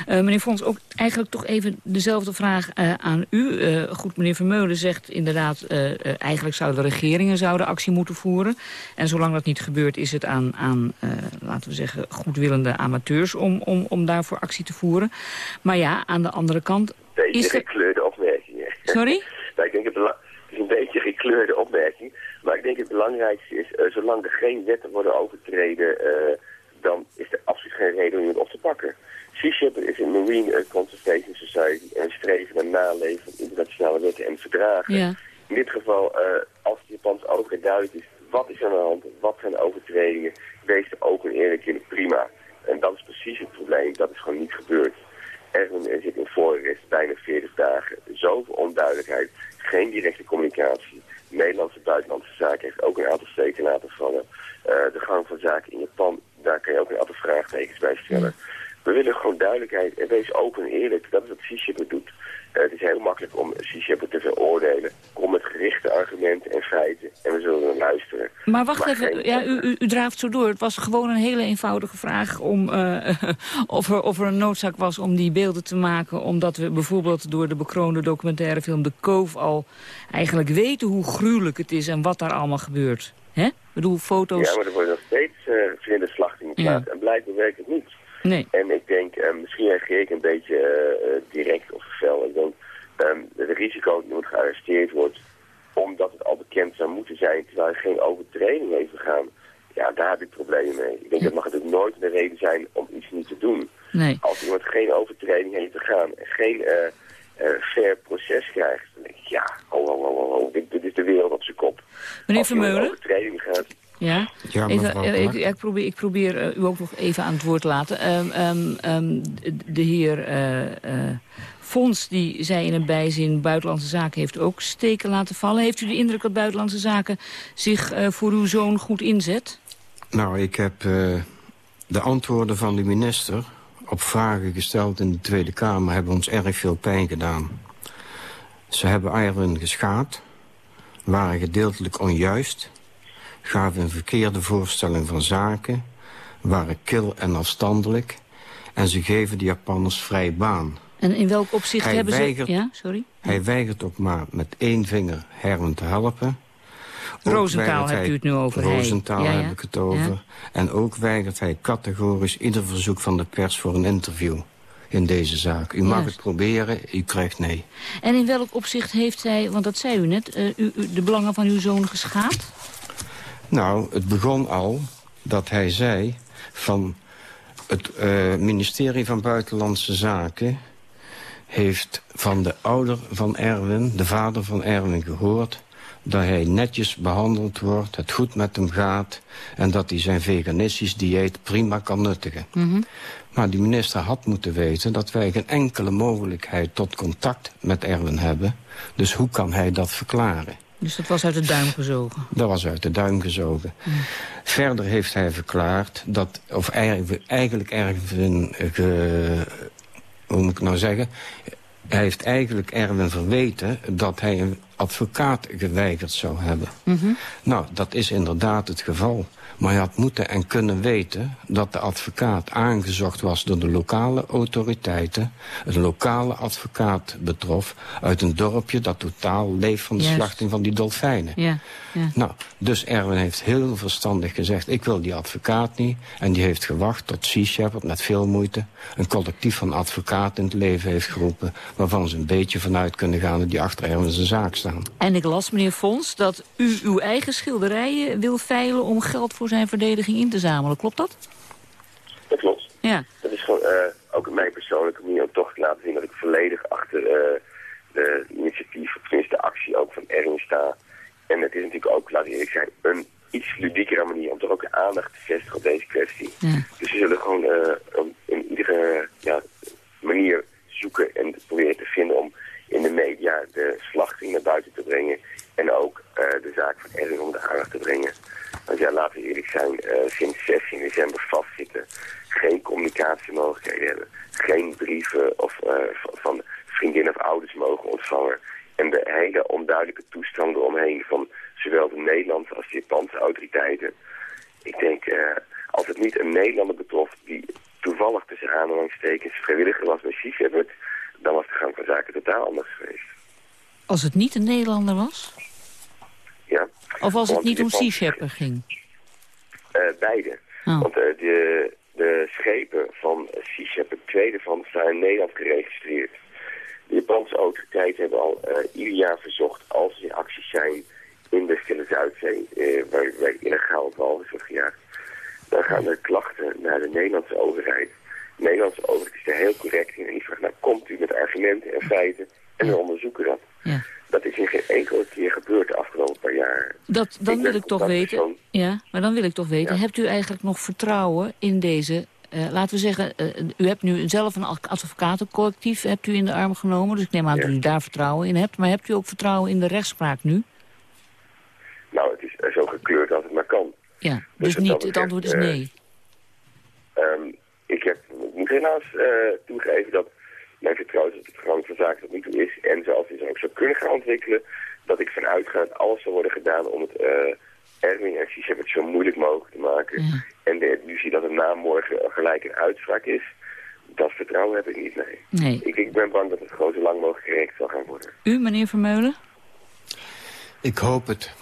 F: Eh, meneer Fons, ook eigenlijk toch even dezelfde vraag eh, aan u. Eh, goed, meneer Vermeulen zegt inderdaad... eh, eh, eigenlijk zouden de regeringen zouden actie moeten voeren. En zolang dat niet gebeurt is het aan, aan eh, laten we zeggen, goedwillende amateurs... Om, om, om daarvoor actie te voeren. Maar ja, aan de andere kant...
U: Beetje
F: Is er...
U: gekleurde opmerkingen.
F: Sorry?
U: nou, ik denk het, beetje gekleurde opmerking. Maar ik denk het belangrijkste is, uh, zolang er geen wetten worden overtreden, uh, dan is er absoluut geen reden om iemand op te pakken. Sea Shepherd is een Marine Conservation Society en we streven naar naleven van internationale wetten en verdragen.
F: Ja.
U: In dit geval, als het Japans overheid duidelijk is, wat is aan de hand, wat zijn overtredingen, wees er ook een eerlijk in, prima. En dat is precies het probleem, dat is gewoon niet gebeurd. Erwin zit in voorrest bijna 40 dagen, zoveel onduidelijkheid, geen directe communicatie. Nederlandse buitenlandse zaken heeft ook een aantal steken laten vallen. Uh, de gang van zaken in Japan, daar kan je ook een aantal vraagtekens bij stellen. We willen gewoon duidelijkheid en wees open en eerlijk. Dat is wat Sea Shepherd doet. Uh, het is heel makkelijk om Shepherd te veroordelen. Kom met gerichte argumenten en feiten en we zullen er luisteren.
F: Maar wacht even, ja, u, u, u, draaft zo door. Het was gewoon een hele eenvoudige vraag om uh, of, er, of er een noodzaak was om die beelden te maken. Omdat we bijvoorbeeld door de bekroonde documentaire film De Koof al eigenlijk weten hoe gruwelijk het is en wat daar allemaal gebeurt. Hè? Ik bedoel, foto's...
U: Ja, maar er worden nog steeds uh, verschillende slachtingen plaats ja. en blijkbaar werkt het niet.
F: Nee.
U: En ik denk, uh, misschien reageer ik een beetje direct of Ik denk, um, het risico dat iemand gearresteerd wordt omdat het al bekend zou moeten zijn terwijl hij geen overtreding heeft begaan. Ja, daar heb ik problemen mee. Ik denk dat mag natuurlijk nooit een reden zijn om iets niet te doen.
F: Nee.
U: Als iemand geen overtreding heeft begaan en geen uh, fair proces krijgt, dan denk ik, ja, ho, ho, ho, ho, dit, dit is de wereld op zijn kop.
F: Meneer
U: Als
F: Vermeulen? Ja,
T: Ja,
F: even, eh, ik, ik probeer, ik probeer eh, u ook nog even aan het woord te laten. Ehm, ehm, ehm, de heer eh, Fons die zei in een bijzin... Buitenlandse Zaken heeft ook steken laten vallen. Heeft u de indruk dat Buitenlandse Zaken zich voor uw zoon goed inzet?
T: Nou, ik heb de antwoorden van de minister op vragen gesteld in de Tweede Kamer... hebben ons erg veel pijn gedaan. Ze hebben Ireland geschaad, waren gedeeltelijk onjuist... gaven een verkeerde voorstelling van zaken... waren kil en afstandelijk... en ze geven de Japanners vrij baan.
F: En in welk opzicht
T: Hij
F: hebben
T: weigert-
F: ze... Ja, sorry?
T: Hij weigert ook maar met één vinger Herman te helpen. Weigert
F: hebt u het nu over, hij.
T: Rosenthal
F: Ja, ja.
T: heb ik het over.
F: Ja.
T: En ook weigert hij categorisch ieder verzoek van de pers voor een interview in deze zaak. U mag het proberen, u krijgt nee.
F: En in welk opzicht heeft hij, want dat zei u net... eh, u, u- de belangen van uw zoon geschaad?
T: Nou, het begon al dat hij zei van het eh, ministerie van Buitenlandse Zaken heeft van de ouder van Erwin, de vader van Erwin, gehoord dat hij netjes behandeld wordt, het goed met hem gaat... en dat hij zijn veganistisch dieet prima kan nuttigen. Maar die minister had moeten weten dat wij geen enkele mogelijkheid tot contact met Erwin hebben. Dus hoe kan hij dat verklaren?
F: Dus dat was uit de duim gezogen.
T: Dat was uit de duim gezogen. Verder heeft hij verklaard dat, of eigenlijk, eigenlijk Erwin, eh, ge, hoe moet ik nou zeggen... Hij heeft eigenlijk Erwin verweten dat hij een advocaat geweigerd zou hebben. Nou, dat is inderdaad het geval. Maar hij had moeten en kunnen weten dat de advocaat aangezocht was door de lokale autoriteiten. Een lokale advocaat betrof uit een dorpje dat totaal leeft van de
F: Juist.
T: slachting van die dolfijnen.
F: Ja, ja.
T: Nou, dus Erwin heeft heel verstandig gezegd... ik wil die advocaat niet. En die heeft gewacht tot Sea Shepherd met veel moeite... een collectief van advocaten in het leven heeft geroepen... waarvan ze een beetje vanuit kunnen gaan... dat die achter Erwin zijn zaak staan.
F: En ik las, meneer Fons, dat u uw eigen schilderijen wil veilen... om geld voor zijn verdediging in te zamelen. Klopt dat?
U: dat klopt.
F: Ja.
U: Dat is gewoon eh, ook mijn persoonlijke manier om toch te laten zien dat ik volledig achter eh, de initiatief, of tenminste de actie ook van Erwin sta. En het is natuurlijk ook, laat ik eerlijk zijn, een iets ludiekere manier om toch ook de aandacht te vestigen op deze kwestie.
F: Ja.
U: Dus we zullen gewoon om- in iedere ja, manier zoeken en proberen te vinden om in de media de slachting naar buiten te brengen. En ook de zaak van Erwin om de aandacht te brengen. Want ja, laten we eerlijk zijn, eh, sinds 16 december vastzitten. Geen communicatiemogelijkheden hebben. Geen brieven of, eh, van- vriendinnen of ouders mogen ontvangen. En de hele onduidelijke toestand eromheen van zowel de Nederlandse als de Japanse autoriteiten. Ik denk, eh, als het niet een Nederlander betrof die toevallig tussen aanhalingstekens vrijwilliger was Sea Shepherd, dan was de gang van zaken totaal anders geweest.
F: Als het niet een Nederlander was?
U: Ja.
F: Of als het niet om Shepherd ging?
U: Eh, beide.
F: Oh.
U: Want eh, de, de schepen van Sea Shepherd, twee daarvan, staan in Nederland geregistreerd. De Japanse autoriteiten hebben al eh, ieder jaar verzocht, als er acties zijn
V: in de Stille Zuidzee, waar, waar illegaal walvis wordt gejaagd, dan gaan er klachten naar de Nederlandse overheid. De Nederlandse overheid is er heel correct in en die vraagt, nou komt u met argumenten en feiten en we onderzoeken dat.
F: Ja.
V: Dat is in geen enkele keer gebeurd de afgelopen paar jaar.
F: Dat, dan
V: Ik
F: wil ik toch
V: dat
F: weten,
V: persoon-
F: ja, maar dan wil ik toch weten, hebt u eigenlijk nog vertrouwen in deze, eh, laten we zeggen, eh, u hebt nu zelf een advocatencollectief hebt u in de arm genomen, dus ik neem aan dat u daar vertrouwen in hebt, maar hebt u ook vertrouwen in de rechtspraak nu?
V: Nou, het is eh, zo gekleurd als het maar kan.
F: Ja,
V: Dus
F: dus
V: wat
F: niet,
V: dat
F: het antwoord is nee.
V: Ehm, ik, heb, ik moet helaas toegeven dat mijn vertrouwen op het gang van zaken tot nu toe is. En zoals het zich ook zou kunnen gaan ontwikkelen, dat ik vanuit ga dat alles zal worden gedaan om het uh, Erwin en het zo moeilijk mogelijk te maken. En de illusie dat er na morgen gelijk een uitspraak is, dat vertrouwen heb ik niet, nee.
F: Nee.
V: Ik, ik ben bang dat het gewoon zo lang mogelijk gerekt zal gaan worden.
F: U, meneer Vermeulen?
T: Ik hoop het.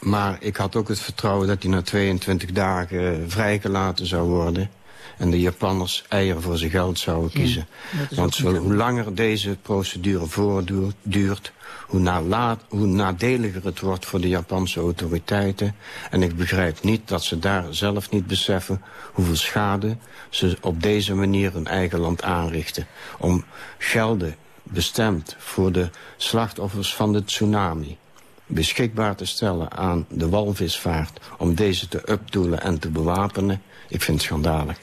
T: Maar ik had ook het vertrouwen dat hij na 22 dagen vrijgelaten zou worden. En de Japanners eieren voor zijn geld zouden kiezen. Want zo, hoe langer deze procedure voortduurt, hoe, nalaat, hoe nadeliger het wordt voor de Japanse autoriteiten. En ik begrijp niet dat ze daar zelf niet beseffen hoeveel schade ze op deze manier hun eigen land aanrichten. Om gelden bestemd voor de slachtoffers van de tsunami beschikbaar te stellen aan de walvisvaart... om deze te updoelen en te bewapenen, ik vind het schandalig.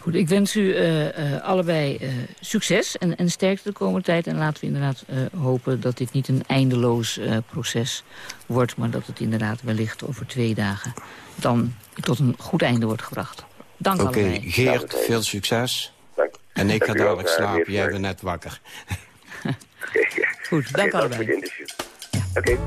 F: Goed, ik wens u uh, uh, allebei uh, succes en, en sterkte de komende tijd. En laten we inderdaad hopen dat dit niet een eindeloos proces wordt... maar dat het inderdaad wellicht over twee dagen dan tot een goed einde wordt gebracht. Dank
T: Oké,
F: allebei.
T: Geert, veel succes. En ik ga dadelijk slapen, jij bent net wakker.
F: Goed, dank allebei.
V: Oké.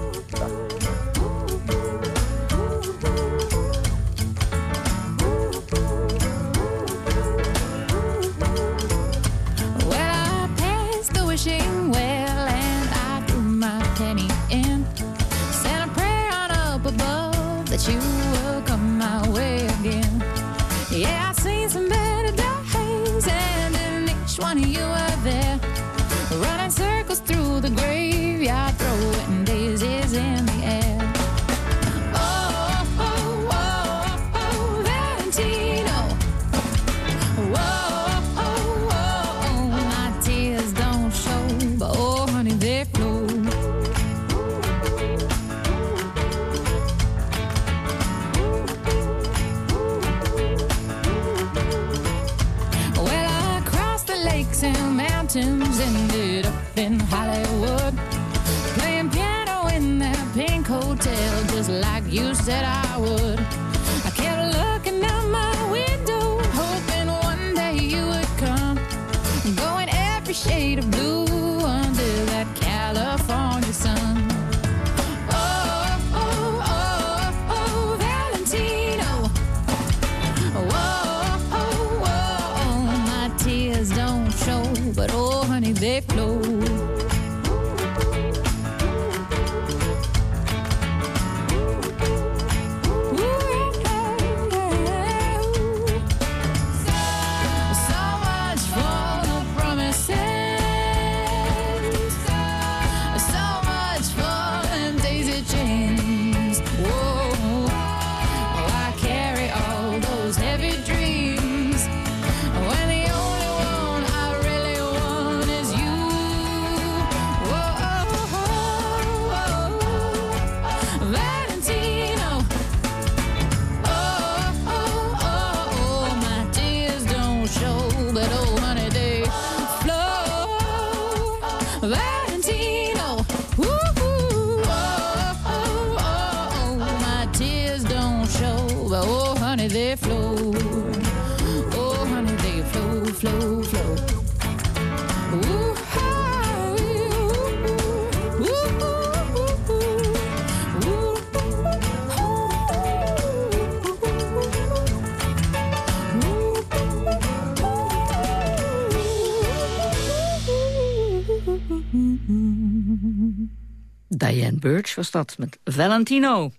F: Was met Valentino.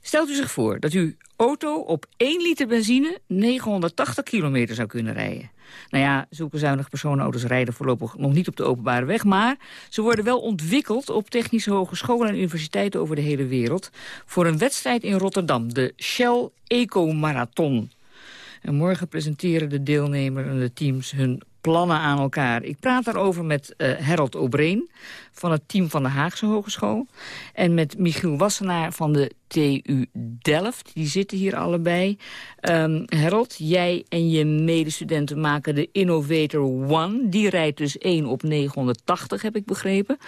F: Stelt u zich voor dat uw auto op 1 liter benzine 980 kilometer zou kunnen rijden. Nou ja, zulke zuinige personenauto's rijden voorlopig nog niet op de openbare weg... maar ze worden wel ontwikkeld op technische hogescholen en universiteiten over de hele wereld... voor een wedstrijd in Rotterdam, de Shell Eco Marathon. En morgen presenteren de deelnemers en de teams hun plannen aan elkaar. Ik praat daarover met uh, Harold Obreen van het team van de Haagse Hogeschool... en met Michiel Wassenaar van de TU Delft. Die zitten hier allebei. Um, Harold, jij en je medestudenten maken de Innovator One. Die rijdt dus 1 op 980, heb ik begrepen.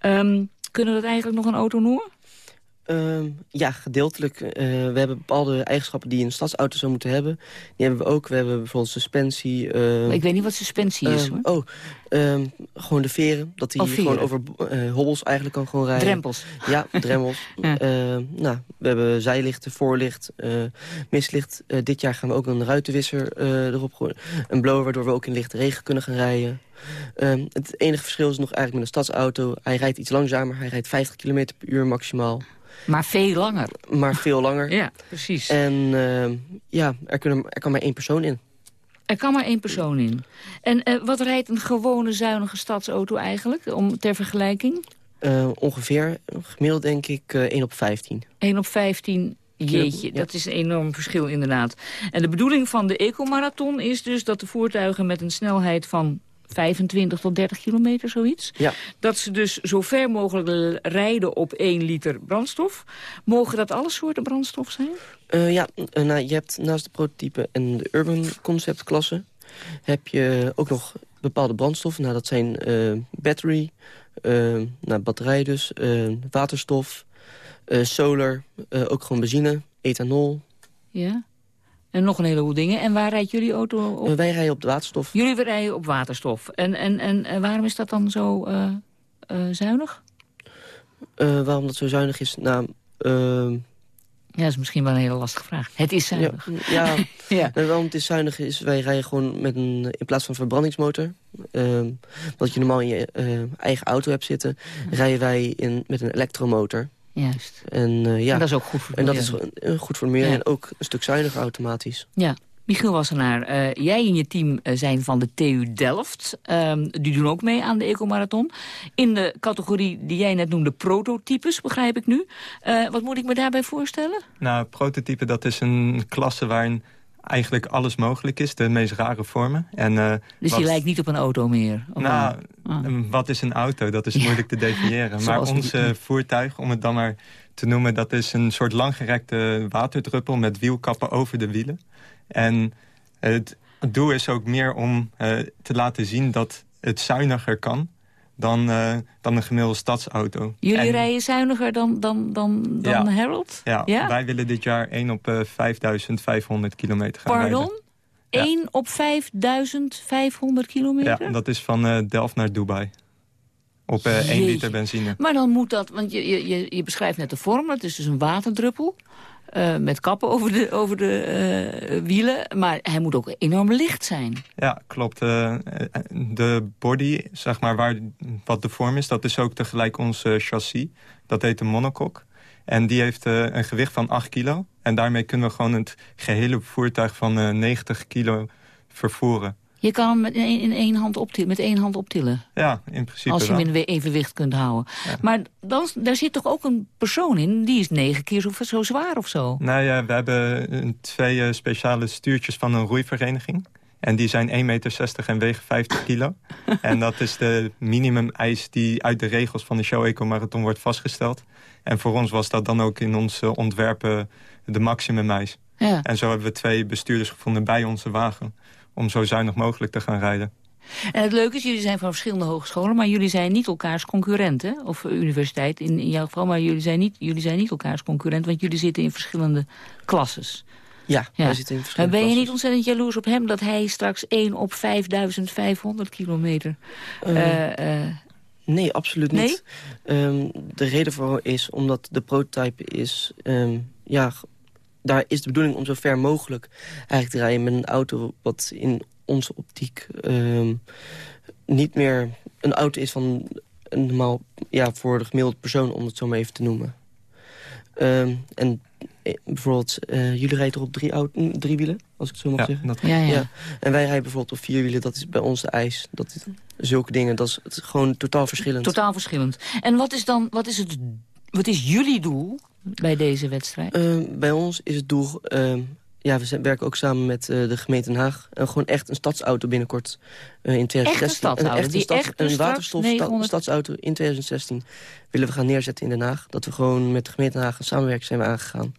F: Um, kunnen we dat eigenlijk nog een auto noemen?
W: Uh, ja, gedeeltelijk. Uh, we hebben bepaalde eigenschappen die een stadsauto zou moeten hebben. Die hebben we ook. We hebben bijvoorbeeld suspensie. Uh,
F: ik weet niet wat suspensie is. Hoor.
W: Oh, ehm, gewoon de veren. Dat hij oh, gewoon over uh, hobbels eigenlijk kan gewoon rijden.
F: Drempels.
W: Ja, drempels. ja. nou, we hebben zijlichten, voorlicht, mislicht. dit jaar gaan we ook een ruitenwisser erop gooien. Een blower waardoor we ook in lichte regen kunnen gaan rijden. Het enige verschil is nog eigenlijk met een stadsauto. Hij rijdt iets langzamer. Hij rijdt 50 km per uur maximaal.
F: Maar veel langer.
W: Maar veel langer.
F: ja, precies.
W: En uh, ja, er, kunnen, er kan maar één persoon in.
F: Er kan maar één persoon in. En uh, wat rijdt een gewone zuinige stadsauto eigenlijk, om, ter vergelijking?
W: Uh, ongeveer, gemiddeld denk ik, 1 op 15.
F: 1 op 15 Jeetje, dat is een enorm verschil inderdaad. En de bedoeling van de ecomarathon is dus dat de voertuigen met een snelheid van 25 tot 30 kilometer, zoiets.
W: Ja.
F: Dat ze dus zo ver mogelijk rijden op 1 liter brandstof. Mogen dat alle soorten brandstof zijn?
W: Uh, ja, uh, nou, je hebt naast de prototype en de urban concept klasse... heb je ook nog bepaalde brandstoffen. Nou, dat zijn uh, battery, nou, batterij dus, waterstof, solar, ook gewoon benzine, ethanol.
F: Ja. En nog een heleboel dingen. En waar rijdt jullie auto op?
W: wij rijden op waterstof.
F: Jullie rijden op waterstof. En, en, en waarom is dat dan zo uh, uh, zuinig?
W: Uh, waarom dat zo zuinig is? Nou, ehm,
F: ja, dat is misschien wel een hele lastige vraag. Het is zuinig.
W: Ja, ja. ja. Waarom het is zuinig is, wij rijden gewoon met een, in plaats van een verbrandingsmotor... Ehm, wat je normaal in je eigen auto hebt zitten... rijden wij in, met een elektromotor.
F: Juist.
W: En, uh, ja.
F: en dat is ook goed voor
W: En dat is uh, goed voor het milieu ja. en ook een stuk zuiniger automatisch.
F: Ja. Michiel Wassenaar, uh, jij en je team zijn van de TU Delft. Um, die doen ook mee aan de Ecomarathon. In de categorie die jij net noemde, prototypes, begrijp ik nu. wat moet ik me daarbij voorstellen?
X: Nou, prototype dat is een klasse waarin eigenlijk alles mogelijk is, de meest rare vormen. En, uh,
F: dus
X: wat...
F: die lijkt niet op een auto meer?
X: Nou, ah. wat is een auto? Dat is ja. moeilijk te definiëren. maar ons uh, voertuig, om het dan maar te noemen... dat is een soort langgerekte waterdruppel met wielkappen over de wielen. En het doel is ook meer om uh, te laten zien dat het zuiniger kan dan, uh, dan een gemiddelde stadsauto.
F: Jullie en, rijden zuiniger dan, dan, dan, dan
X: ja,
F: Harold?
X: Ja, ja, wij willen dit jaar 1 op uh, 5500 kilometer gaan
F: Pardon?
X: rijden.
F: 1 ja. op 5500 kilometer?
X: Ja, dat is van uh, Delft naar Dubai. Op 1 liter benzine.
F: Maar dan moet dat, want je, je, je beschrijft net de vorm, het is dus een waterdruppel. Uh, met kappen over de, over de uh, wielen. Maar hij moet ook enorm licht zijn.
X: Ja, klopt. Uh, de body, zeg maar, waar, wat de vorm is... dat is ook tegelijk ons chassis. Dat heet de monocoque. En die heeft een gewicht van 8 kilo. En daarmee kunnen we gewoon het gehele voertuig van 90 kilo vervoeren.
F: Je kan hem met in één hand optillen, met één hand optillen.
X: Ja, in principe
F: Als je hem in evenwicht kunt houden. Ja. Maar dan, daar zit toch ook een persoon in, die is negen keer zo, zo zwaar of zo?
X: Nou ja, we hebben twee uh, speciale stuurtjes van een roeivereniging. En die zijn 1,60 meter en wegen 50 kilo. en dat is de minimum-eis die uit de regels van de Show Eco Marathon wordt vastgesteld. En voor ons was dat dan ook in onze ontwerpen de maximum-eis.
F: Ja.
X: En zo hebben we twee bestuurders gevonden bij onze wagen om zo zuinig mogelijk te gaan rijden.
F: En het leuke is, jullie zijn van verschillende hogescholen... maar jullie zijn niet elkaars concurrenten, of universiteit in, in jouw geval... maar jullie zijn, niet, jullie zijn niet elkaars concurrent, want jullie zitten in verschillende klasses.
W: Ja, ja. wij zitten in verschillende
F: Ben je
W: klasses.
F: niet ontzettend jaloers op hem dat hij straks 1 op 5500 kilometer...
W: Uh,
F: uh, uh,
W: nee, absoluut
F: nee?
W: niet. Um, de reden voor is omdat de prototype is... Um, ja, daar is de bedoeling om zo ver mogelijk eigenlijk te rijden met een auto... wat in onze optiek um, niet meer een auto is van een normaal... ja, voor de gemiddelde persoon, om het zo maar even te noemen. Um, en eh, bijvoorbeeld, eh, jullie rijden toch op drie, auto, mm, drie wielen, als ik het zo mag
X: Ja,
W: zeggen?
X: dat-
F: Ja, ja.
W: En wij rijden bijvoorbeeld op vier wielen, dat is bij ons de ijs. Dat is, zulke dingen, dat is, het is gewoon totaal verschillend.
F: Totaal verschillend. En wat is dan, wat is het, wat is jullie doel bij deze wedstrijd?
W: Eh, bij ons is het doel... eh, ja, we zijn, werken ook samen met eh, de gemeente Den Haag. En gewoon echt een stadsauto binnenkort eh, in 2016.
F: stadsauto,
W: Een, echt een, stad- een waterstof
F: 900
W: stadsauto in 2016 willen we gaan neerzetten in Den Haag. Dat we gewoon met de gemeente Den Haag een samenwerking zijn we aangegaan.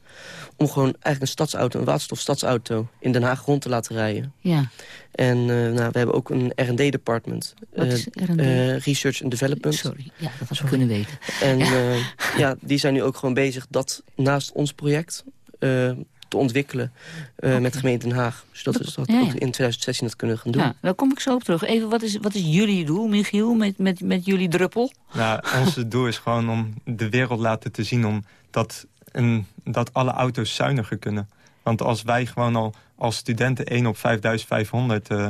W: Om gewoon eigenlijk een stadsauto, een waterstof stadsauto in Den Haag rond te laten rijden.
F: Ja.
W: En eh, nou, we hebben ook een R&D-department.
F: Wat
W: eh,
F: is R&D?
W: eh, Research and Development.
F: Sorry, ja, dat had ik kunnen weten.
W: En
F: Ja.
W: ja. ja, die zijn nu ook gewoon bezig dat naast ons project eh, te ontwikkelen eh, met de gemeente Den Haag. Zodat we dat
F: Ja, ja.
W: ook in 2016 dat kunnen gaan doen.
F: Ja, daar kom ik zo op terug. Even, wat is, wat is jullie doel, Michiel, met, met, met jullie druppel?
X: Nou, ons doel is gewoon om de wereld laten te zien... Om dat, een, dat alle auto's zuiniger kunnen. Want als wij gewoon al als studenten 1 op 5500 eh,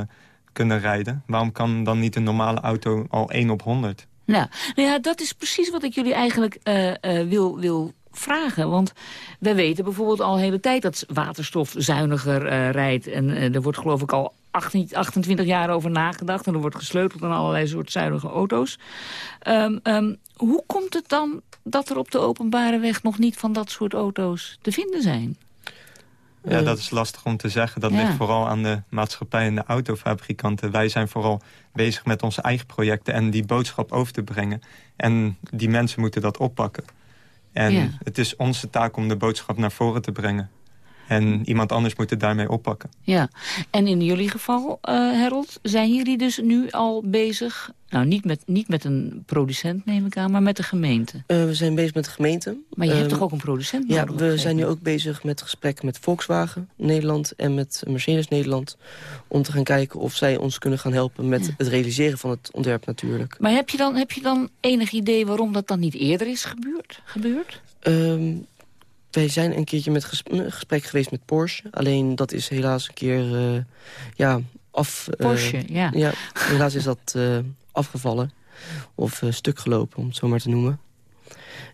X: kunnen rijden... waarom kan dan niet een normale auto al 1 op 100?
F: Nou, nou ja, dat is precies wat ik jullie eigenlijk eh, eh, wil, wil vragen. Want wij weten bijvoorbeeld al de hele tijd dat waterstof zuiniger eh, rijdt. En eh, er wordt geloof ik al 18 28 jaar over nagedacht. En er wordt gesleuteld aan allerlei soort zuinige auto's. Ehm, ehm, hoe komt het dan dat er op de openbare weg nog niet van dat soort auto's te vinden zijn?
X: Ja, dat is lastig om te zeggen. Dat
F: Ja.
X: ligt vooral aan de maatschappij en de autofabrikanten. Wij zijn vooral bezig met onze eigen projecten en die boodschap over te brengen. En die mensen moeten dat oppakken. En
F: Ja.
X: het is onze taak om de boodschap naar voren te brengen. En iemand anders moet het daarmee oppakken.
F: Ja, en in jullie geval, eh Harold, zijn jullie dus nu al bezig... nou, niet met, niet met een producent neem ik aan, maar met de gemeente.
W: Eh, we zijn bezig met de gemeente.
F: Maar je hebt
W: Ehm,
F: toch ook een producent
W: Ja, we
F: gegeven
W: zijn nu ook bezig met gesprekken met Volkswagen Nederland... en met Mercedes Nederland. Om te gaan kijken of zij ons kunnen gaan helpen met het realiseren van het ontwerp natuurlijk.
F: Maar heb je, dan, heb je dan enig idee waarom dat dan niet eerder is gebeurd? gebeurd?
W: Ehm, wij zijn een keertje met gesprek geweest met Porsche. Alleen dat is helaas een keer eh, ja, af... eh,
F: Porsche, ja.
W: Ja, helaas is dat eh, afgevallen. Of stuk gelopen, om het zo maar te noemen.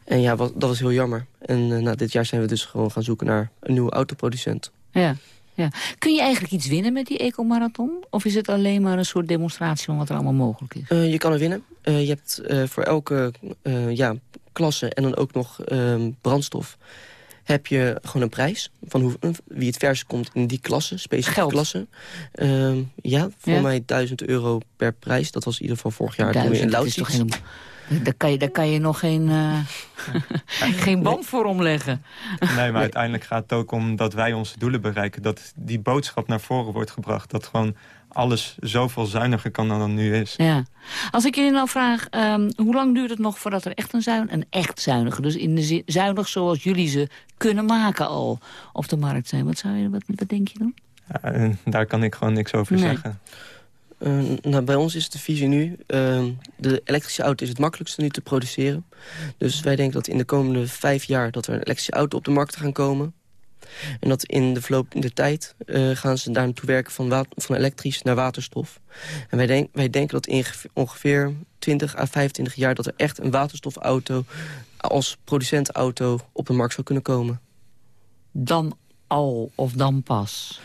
W: En ja, wat, dat was heel jammer. En eh, nou, dit jaar zijn we dus gewoon gaan zoeken naar een nieuwe autoproducent.
F: Ja, ja. Kun je eigenlijk iets winnen met die ecomarathon? Of is het alleen maar een soort demonstratie van wat er allemaal mogelijk is?
W: Je kan er winnen. Je hebt voor elke ja, klasse en dan ook nog ehm, brandstof... heb je gewoon een prijs van hoe, wie het verst komt in die klasse, specifieke klasse. Ehm, ja, voor
F: Ja?
W: mij 1000 euro per prijs. Dat was in ieder geval vorig jaar toen we in
F: Duizend, dat is
W: Loud
F: toch helemaal... Daar kan, je, daar kan je nog geen, eh, geen band voor omleggen.
X: Nee, maar uiteindelijk gaat het ook om dat wij onze doelen bereiken. Dat die boodschap naar voren wordt gebracht. Dat gewoon alles zoveel zuiniger kan dan het nu is.
F: Ja. Als ik jullie nou vraag, ehm, hoe lang duurt het nog voordat er echt een zuin, een echt zuinige, dus in de zin, zuinig zoals jullie ze kunnen maken al, op de markt zijn? Wat, zou je, wat, wat denk je dan?
X: Ja, en daar kan ik gewoon niks over
F: Nee.
X: zeggen.
W: Eh, nou, bij ons is de visie nu... eh, de elektrische auto is het makkelijkste nu te produceren. Dus wij denken dat in de komende vijf jaar... dat er een elektrische auto op de markt gaan komen. En dat in de verloop der tijd eh, gaan ze daar naartoe werken van, van elektrisch naar waterstof. En wij, denk, wij denken dat in ge- ongeveer 20 à 25 jaar... dat er echt een waterstofauto als producentauto op de markt zou kunnen komen.
F: Dan al of dan pas?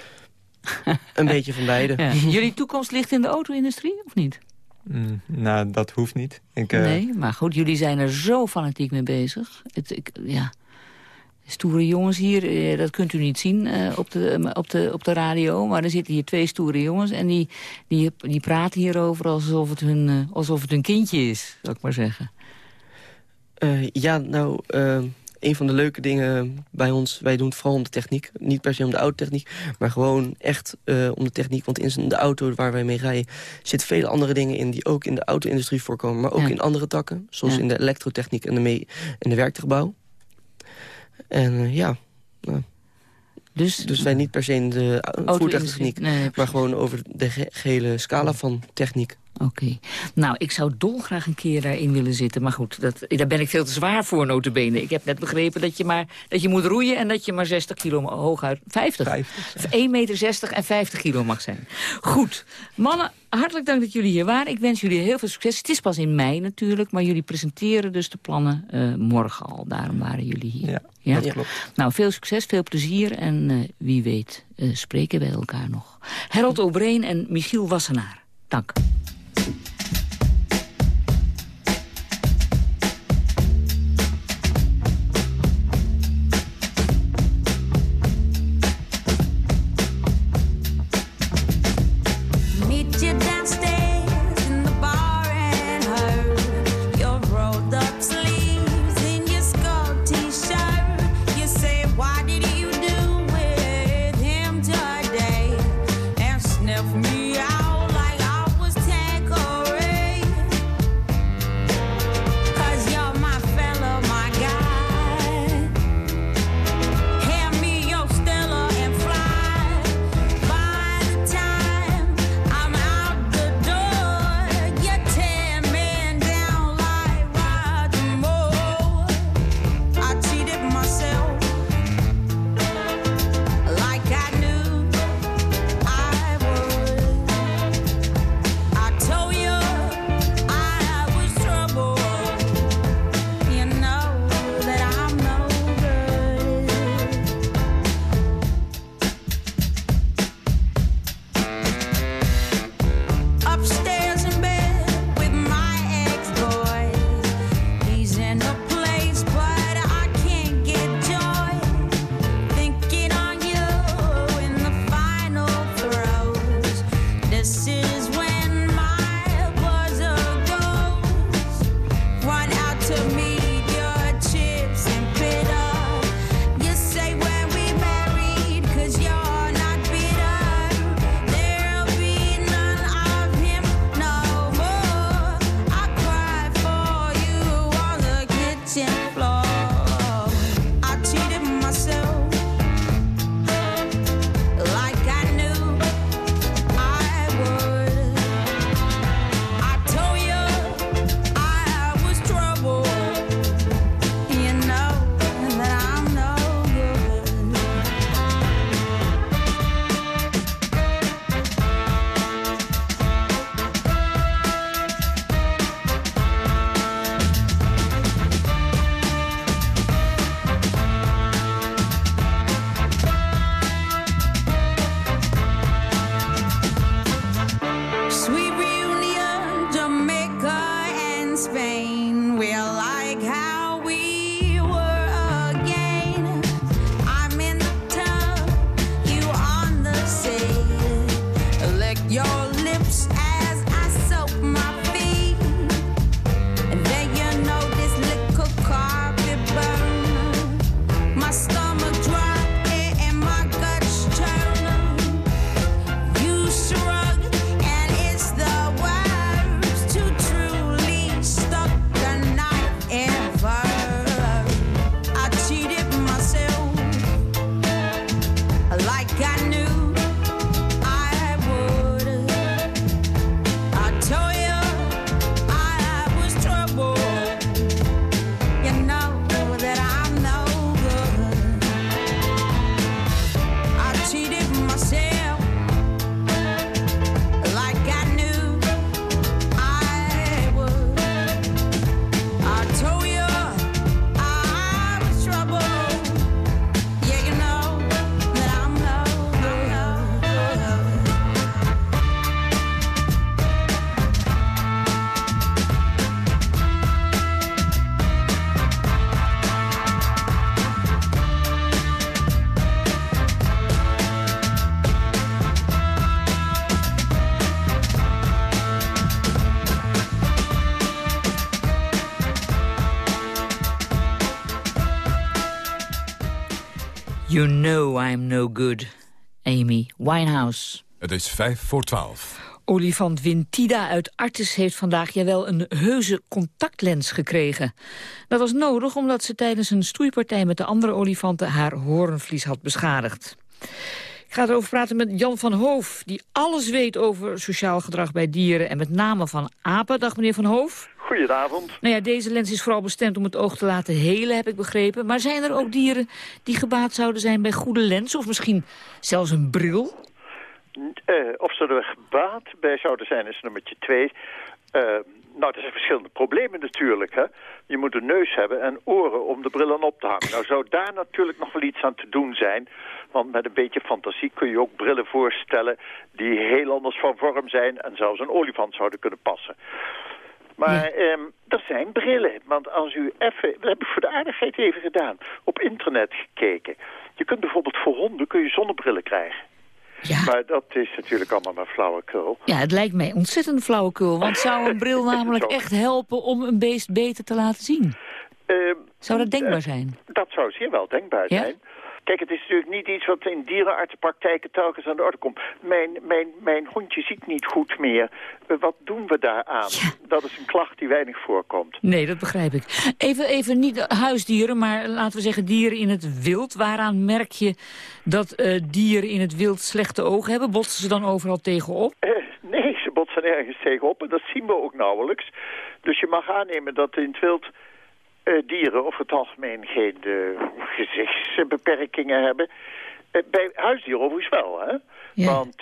W: Een beetje van beide.
F: Ja. Jullie toekomst ligt in de auto-industrie, of niet?
X: Mm, nou, dat hoeft niet. Ik, eh,
F: Nee, maar goed, jullie zijn er zo fanatiek mee bezig. Het, ik, ja. Stoere jongens hier, eh, dat kunt u niet zien eh, op, de, op, de, op de radio. Maar er zitten hier twee stoere jongens en die, die, die praten hierover alsof het, hun, eh, alsof het hun kindje is, zou ik maar zeggen.
W: Eh, ja, nou, eh, een van de leuke dingen bij ons... wij doen het vooral om de techniek. Niet per se om de autotechniek, maar gewoon echt eh, om de techniek. Want in de auto waar wij mee rijden... zitten vele andere dingen in die ook in de auto-industrie voorkomen... maar ook
F: Ja.
W: in andere takken, zoals
F: Ja.
W: in de elektrotechniek en de, en de werktuigbouw. En eh, ja... nou,
F: Dus,
W: dus wij niet per se in de
F: Auto-industrie,
W: voertuigtechniek...
F: nee,
W: maar gewoon over de ge- gehele scala van techniek.
V: Oké. Nou, ik zou dolgraag een keer daarin willen zitten. Maar goed, dat, daar ben ik veel te zwaar voor, notabene. Ik heb net begrepen dat je, maar, dat je moet roeien... en dat je maar 60 kilo hooguit... 50? 50 1,60 meter 60 en 50 kilo mag zijn. Goed. Mannen, hartelijk dank dat jullie hier waren. Ik wens jullie heel veel succes. Het is pas in mei natuurlijk, maar jullie presenteren dus de plannen uh, morgen al. Daarom waren jullie hier.
F: Ja, ja? dat klopt.
V: Nou, veel succes, veel plezier en uh, wie weet uh, spreken wij elkaar nog. Harold Obreen en Michiel Wassenaar. Dank. You know I'm no good. Amy Winehouse.
E: Het is vijf voor twaalf.
V: Olifant Wintida uit Artes heeft vandaag jawel een heuse contactlens gekregen. Dat was nodig omdat ze tijdens een stoeipartij met de andere olifanten haar hoornvlies had beschadigd.
F: Ik ga erover praten met Jan van Hoof, die alles weet over sociaal gedrag bij dieren... en met name van apen. Dag meneer Van Hoof.
Y: Goedenavond.
F: Nou ja, deze lens is vooral bestemd om het oog te laten helen, heb ik begrepen. Maar zijn er ook dieren die gebaat zouden zijn bij goede lens? Of misschien zelfs een bril?
Y: Uh, of ze er gebaat bij zouden zijn is nummertje twee. Uh, nou, er zijn verschillende problemen natuurlijk. Hè? Je moet een neus hebben en oren om de bril aan op te hangen. Nou zou daar natuurlijk nog wel iets aan te doen zijn. Want met een beetje fantasie kun je ook brillen voorstellen... die heel anders van vorm zijn en zelfs een olifant zouden kunnen passen. Maar ja. um, er zijn brillen. Want als u even... Dat heb ik voor de aardigheid even gedaan. Op internet gekeken. Je kunt bijvoorbeeld voor honden kun je zonnebrillen krijgen.
F: Ja.
Y: Maar dat is natuurlijk allemaal maar flauwekul.
F: Ja, het lijkt mij ontzettend flauwekul. Want zou een bril namelijk echt helpen om een beest beter te laten zien?
Y: Uh,
F: zou dat denkbaar zijn?
Y: Dat zou zeer wel denkbaar
F: ja?
Y: zijn. Kijk, het is natuurlijk niet iets wat in dierenartsenpraktijken telkens aan de orde komt. Mijn, mijn, mijn hondje ziet niet goed meer. Uh, wat doen we daaraan? Ja. Dat is een klacht die weinig voorkomt.
F: Nee, dat begrijp ik. Even, even niet huisdieren, maar laten we zeggen dieren in het wild. Waaraan merk je dat uh, dieren in het wild slechte ogen hebben? Botsen ze dan overal tegenop?
Y: Uh, nee, ze botsen ergens tegenop en dat zien we ook nauwelijks. Dus je mag aannemen dat in het wild... Uh, dieren over het algemeen geen uh, gezichtsbeperkingen hebben. Uh, bij huisdieren overigens wel, hè?
F: Ja.
Y: Want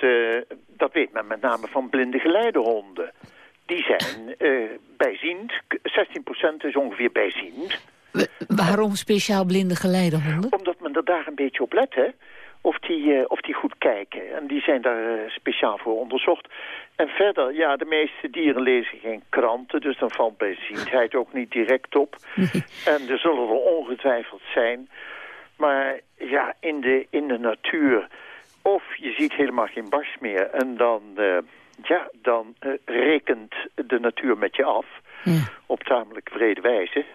Y: dat weet men met name van blinde geleidehonden. Die zijn bijziend. 16% is ongeveer bijziend.
F: Waarom speciaal blinde geleidehonden?
Y: Omdat men er daar een beetje op let, hè? Of die, of die goed kijken. En die zijn daar speciaal voor onderzocht. En verder, ja, de meeste dieren lezen geen kranten, dus dan valt bijziendheid ook niet direct op. En er zullen er ongetwijfeld zijn. Maar ja, in de, in de natuur, of je ziet helemaal geen barst meer en dan, uh, ja, dan uh, rekent de natuur met je af.
F: Ja.
Y: Op tamelijk vrede wijze.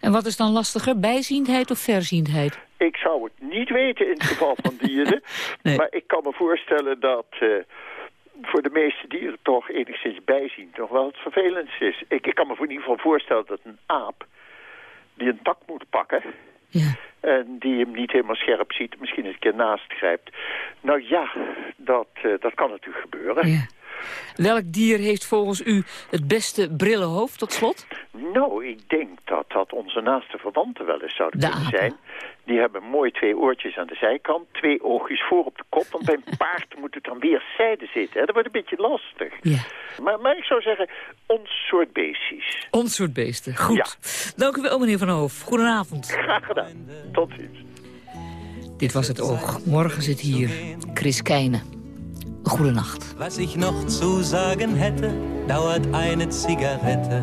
F: En wat is dan lastiger, bijziendheid of verziendheid?
Y: Ik zou het niet weten in het geval van dieren.
F: nee.
Y: Maar ik kan me voorstellen dat... Uh, voor de meeste dieren toch enigszins bijzien toch wel het vervelendst is. Ik, ik kan me voor in ieder geval voorstellen dat een aap die een tak moet pakken...
F: Ja.
Y: en die hem niet helemaal scherp ziet, misschien eens een keer naast grijpt. Nou ja, dat, uh, dat kan natuurlijk gebeuren.
F: Ja. Welk dier heeft volgens u het beste brillenhoofd tot slot?
Y: Nou, ik denk dat dat onze naaste verwanten wel eens zouden
F: de
Y: kunnen
F: apen.
Y: zijn. Die hebben mooi twee oortjes aan de zijkant, twee oogjes voor op de kop. Want bij een paard moet het dan weer zijde zitten. Hè? Dat wordt een beetje lastig.
F: Ja.
Y: Maar, maar ik zou zeggen, ons soort beestjes.
F: Ons soort beesten, goed.
Y: Ja.
F: Dank u wel, meneer Van Hoof. Goedenavond.
Y: Graag gedaan. Tot ziens.
F: Dit was het oog. Morgen zit hier Chris Keijne. Goedenacht.
P: Was ich noch zu sagen hätte, dauert eine Zigarette